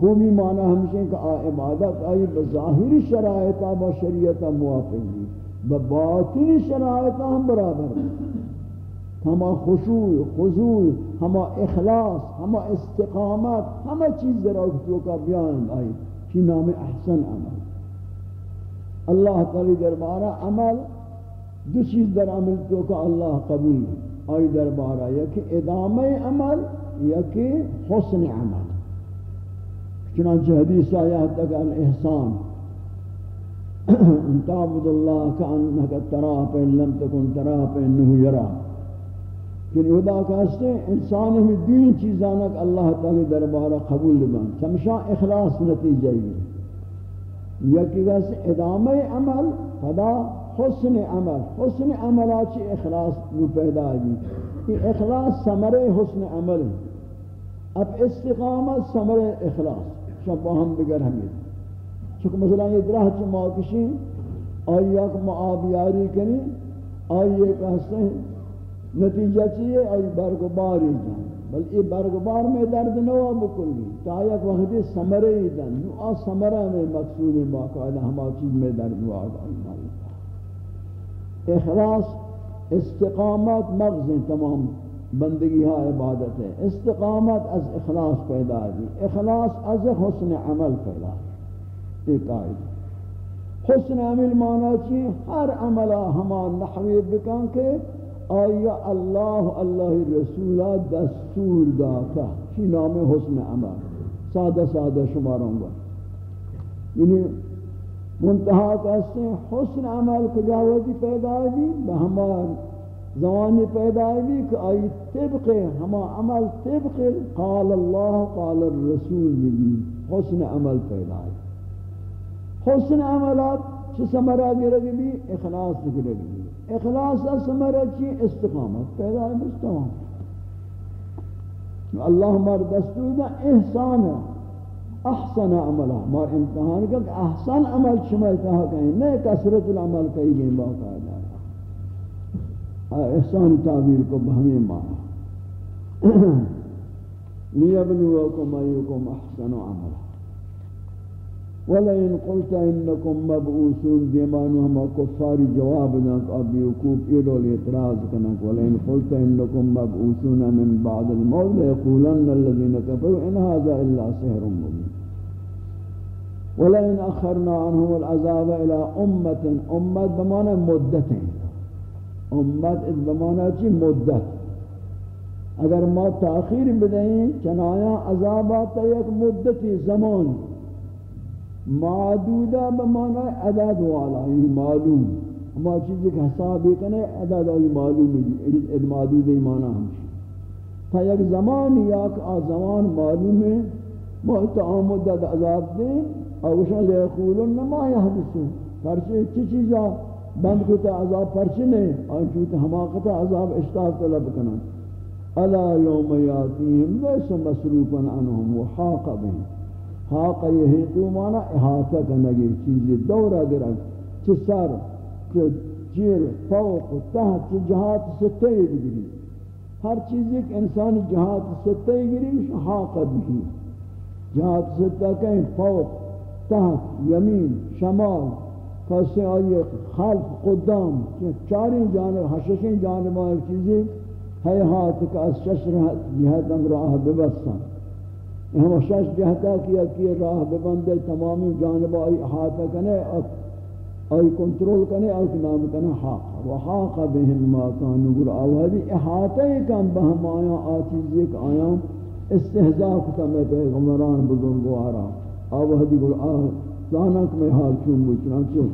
خوبی معنی ہمشہ کہ عبادت آئی بظاہری شرائطہ با شریعتہ موافق بھی بباطنی شرائطہ ہم برابر ہما خشوع، خضوع ہما اخلاص ہما استقامت ہما چیز در اکتو کا بیان آئی۔ چی نام احسن عمل۔ اللہ تعالی دربارہ عمل دو چیز در عمل تو کہ اللہ قبول آئی دربارہ یا کہ ادامہ عمل یا کہ حسن عمل۔ چنانچہ حدیث آیا تک الاحسان ان تعبد اللہ کانک تراہ پہ لم تکن تراہ پہ انہو یرا کہ خدا کہتے ہیں انسان میں دین چیزاں اللہ تعالی دربارہ قبول بن چمشا اخلاص نتیجہ ہے۔ یا کہ ویسے ادامہ عمل، خدا حسن عمل حسن عمل آچی اخلاص نو پیدا ہے یہ اخلاص ثمرے حسن عمل اب استقامت ثمرے اخلاص۔ شب ہم دیگر ہمیں۔ چونکہ مثلا یہ درہ چی موکشی آئیہ کو معابیاری کریں آئیے کہتے ہیں نتیجہ چیئے، آئی برگباری جان۔ بل یہ برگبار میں درد نوا بکلی تا یک وقت سمرے ہی دن نو آ سمرہ میں مقصود باقاعدہ ہما چیز میں درد نوا بکلی اخلاص، استقامت، مغز تمام۔ بندگی ہاں عبادت ہے۔ استقامت از اخلاص پیدا ہے۔ اخلاص از حسن عمل پیدا ہے۔ یہ قائد حسن عمل مانا چی؟ ہر عملہ ہما نحوی بکان کے آیا اللہ اللہ رسولہ دستور داتا۔ چی نام حسن عمل؟ سادہ سادہ شماروں گا یعنی منتہا کہتے ہیں حسن عمل کجاوزی پیدا بھی بہمان زمانی پیدا بھی کہ آئی طبق ہما عمل طبق قال اللہ قال الرسول بھی حسن عمل پیدا ہے حسن عملات چھ سمرہ گرگ بھی، اخلاص گرگ بھی۔ اخلاص سمرہ چی؟ استقامت پیدا ہے مستوان اللہ مار دستور دا، احسان ہے احسن عملہ مار امتحان کا کہ احسن عمل شما کہا کہیں، نئے کسرت العمل کہی گئی باقا جائے احسان تعبیر کو بہمی مانا لیبلوکم ایوکم احسن عملہ ولئن قلت انکم مبعوثون دیمانو ہما کفار جواب دنک ابی وکوب ایلو الاعتراض کنک ولئن قلت انکم مبعوثون من بعد الموت ليقولن الذين كفروا إن هذا إلا سحر مبين۔ ولئن أخرنا عنهم العذاب إلى أمة أمة بمعنى مدت امت بمعنى چی مدت۔ اگر ما تاخیر بدہیں چنایا عذابات یک مدتی زمان۔ معدودہ بمانا عدد والا یعنی معلوم۔ ہما چیزی کہ حساب کنے عدد والی معلوم ہے اد معدود ایمانا ہمشی تا یک زمان یا کہ آ زمان معلوم ہے محت آمدد عذاب دیں اوشا لیقولن ما یحدثون پرچے چی چیزا بند کو کتا عذاب پرچے نہیں اور چوتا حماقتا عذاب اشتاق طلب کنن الا یوم یاتیہم، لیس مسروفا عنہم وحاق بهم. حاق یہ تو مانا احاطہ کنگی چیزی دورا گرگ چی سر، چی جیر فوق، تحت، چی جہات ستے بگری ہر چیز ایک انسان جہات ستے گری، حاق بھی جہات ستے کہیں فوق، تحت، یمین، شمال کسی آئی خلف قدام چاری جانب حششیں جانب آئی چیزی ہے ہاتھ کا از ششر جہت امراہ ببستان ہم شش جہتا کیا کہ راہ ببندے تمامی جانب آئی احاطہ کنے آئی کنٹرول کنے آئی نام کنے حاق و حاق بهم ما کانو گر آوازی احاطہ کم بہم آیا آچیز ایک آیا استحضاء کتا میں پیغمبران بزرگو آرا آوازی گر آہ سانک میں حال چون بچنا چون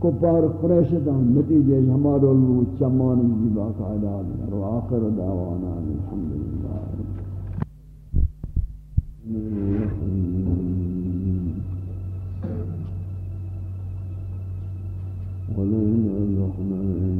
کپار قریش دان نتیجے ہمارا لوگ چمان جیبا قائدہ و آخر دعوانا الحمدللہ ولن أذقنا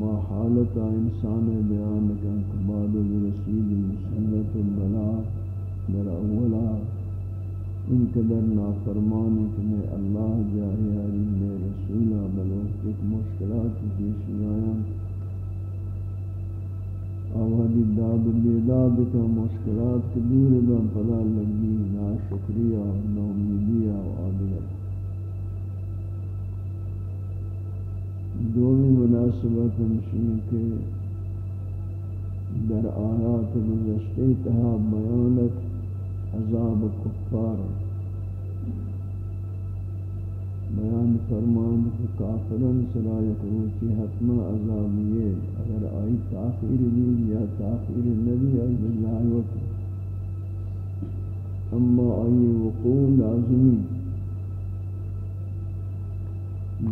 ہما حالت انسان بیان کن بعد رسید مسلط البلا در اولا، ان قدر نافرمان کہ میں اللہ جاہی علی میں رسولہ بلوقت ایک مشکلات پیش آیا۔ آوازی داد و بیداد کا مشکلات کے دور بن پدا لگی نا شکریہ نا و آدھگر دومی مناسبت ہمشین کے در آیات گزشتے تہا بیانت عذاب کفار بیان فرمان کہ کافرن سرایت روچی حتما عذابیے اگر آئی تاخیر بھی یا تاخیر نبی آئی باللہ وقت اما آئی وقوع لازمی۔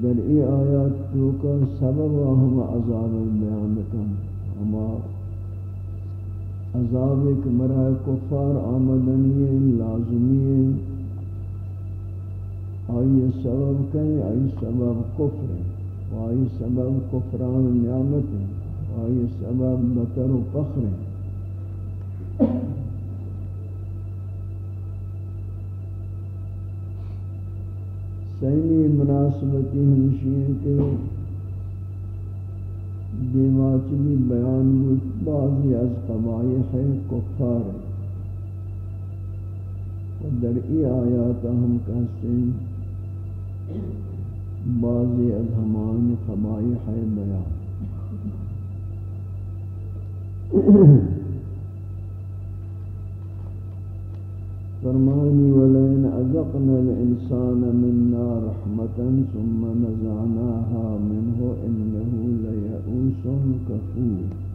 در ای آیات تو کا سبب ہم عذاب بیان کن۔ ہما عذاب ایک مرائے کفار آمدنی لازمی آئی سبب کہیں، آئی سبب کفر ہے۔ آئی سبب کفران نعمت ہے۔ آئی سبب بطر و فخر ہے۔ سہمی مناسبتی ہمشین کے دیماچلی بیان ہوئی بعضی از قبائح کفار و در ای آیات ہم کہتے ہیں، بعضی از ہمان قبائح بیان۔ فرمانی ولئن أذقنا الإنسان منا رحمة ثم نزعناها منه إنه ليئوس كفور.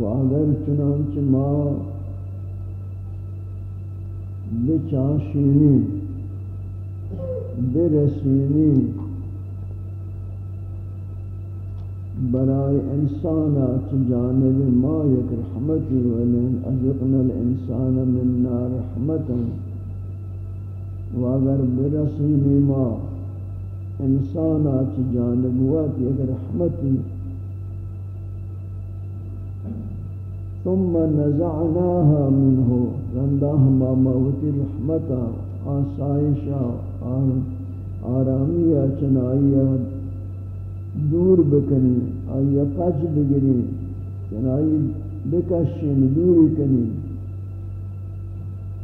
وأگر چنانچہ ما بچاشینی برسینی برای انسان جانب ما یک رحمتی ولن ازقنا الانسان منا رحمتا. و اگر برسیم ما انسان جانب وقت یک رحمتی. ثم نزعناها منه. رنداه ما موت رحمتا. آسائشا آرامیہ چنائیہ دور بکنی آیا قج بگری چنائی بکشن دوری کنی.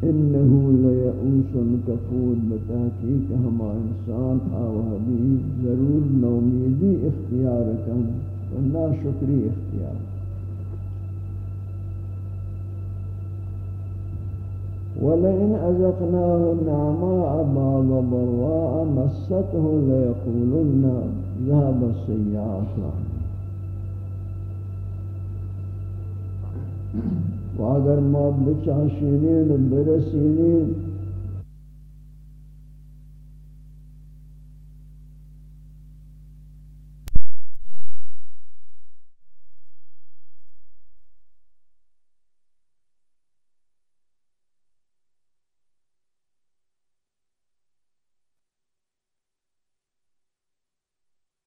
انہو لیعوس کفود بتحقیق ہما انسان آوہدی ضرور نومیدی اختیار کن. و نا شکری اختیار. ولئن أذقناه النعماء بعض ضراء مسته ليقولن ذهب السيئات. و اگر ما بچاشینین برسینین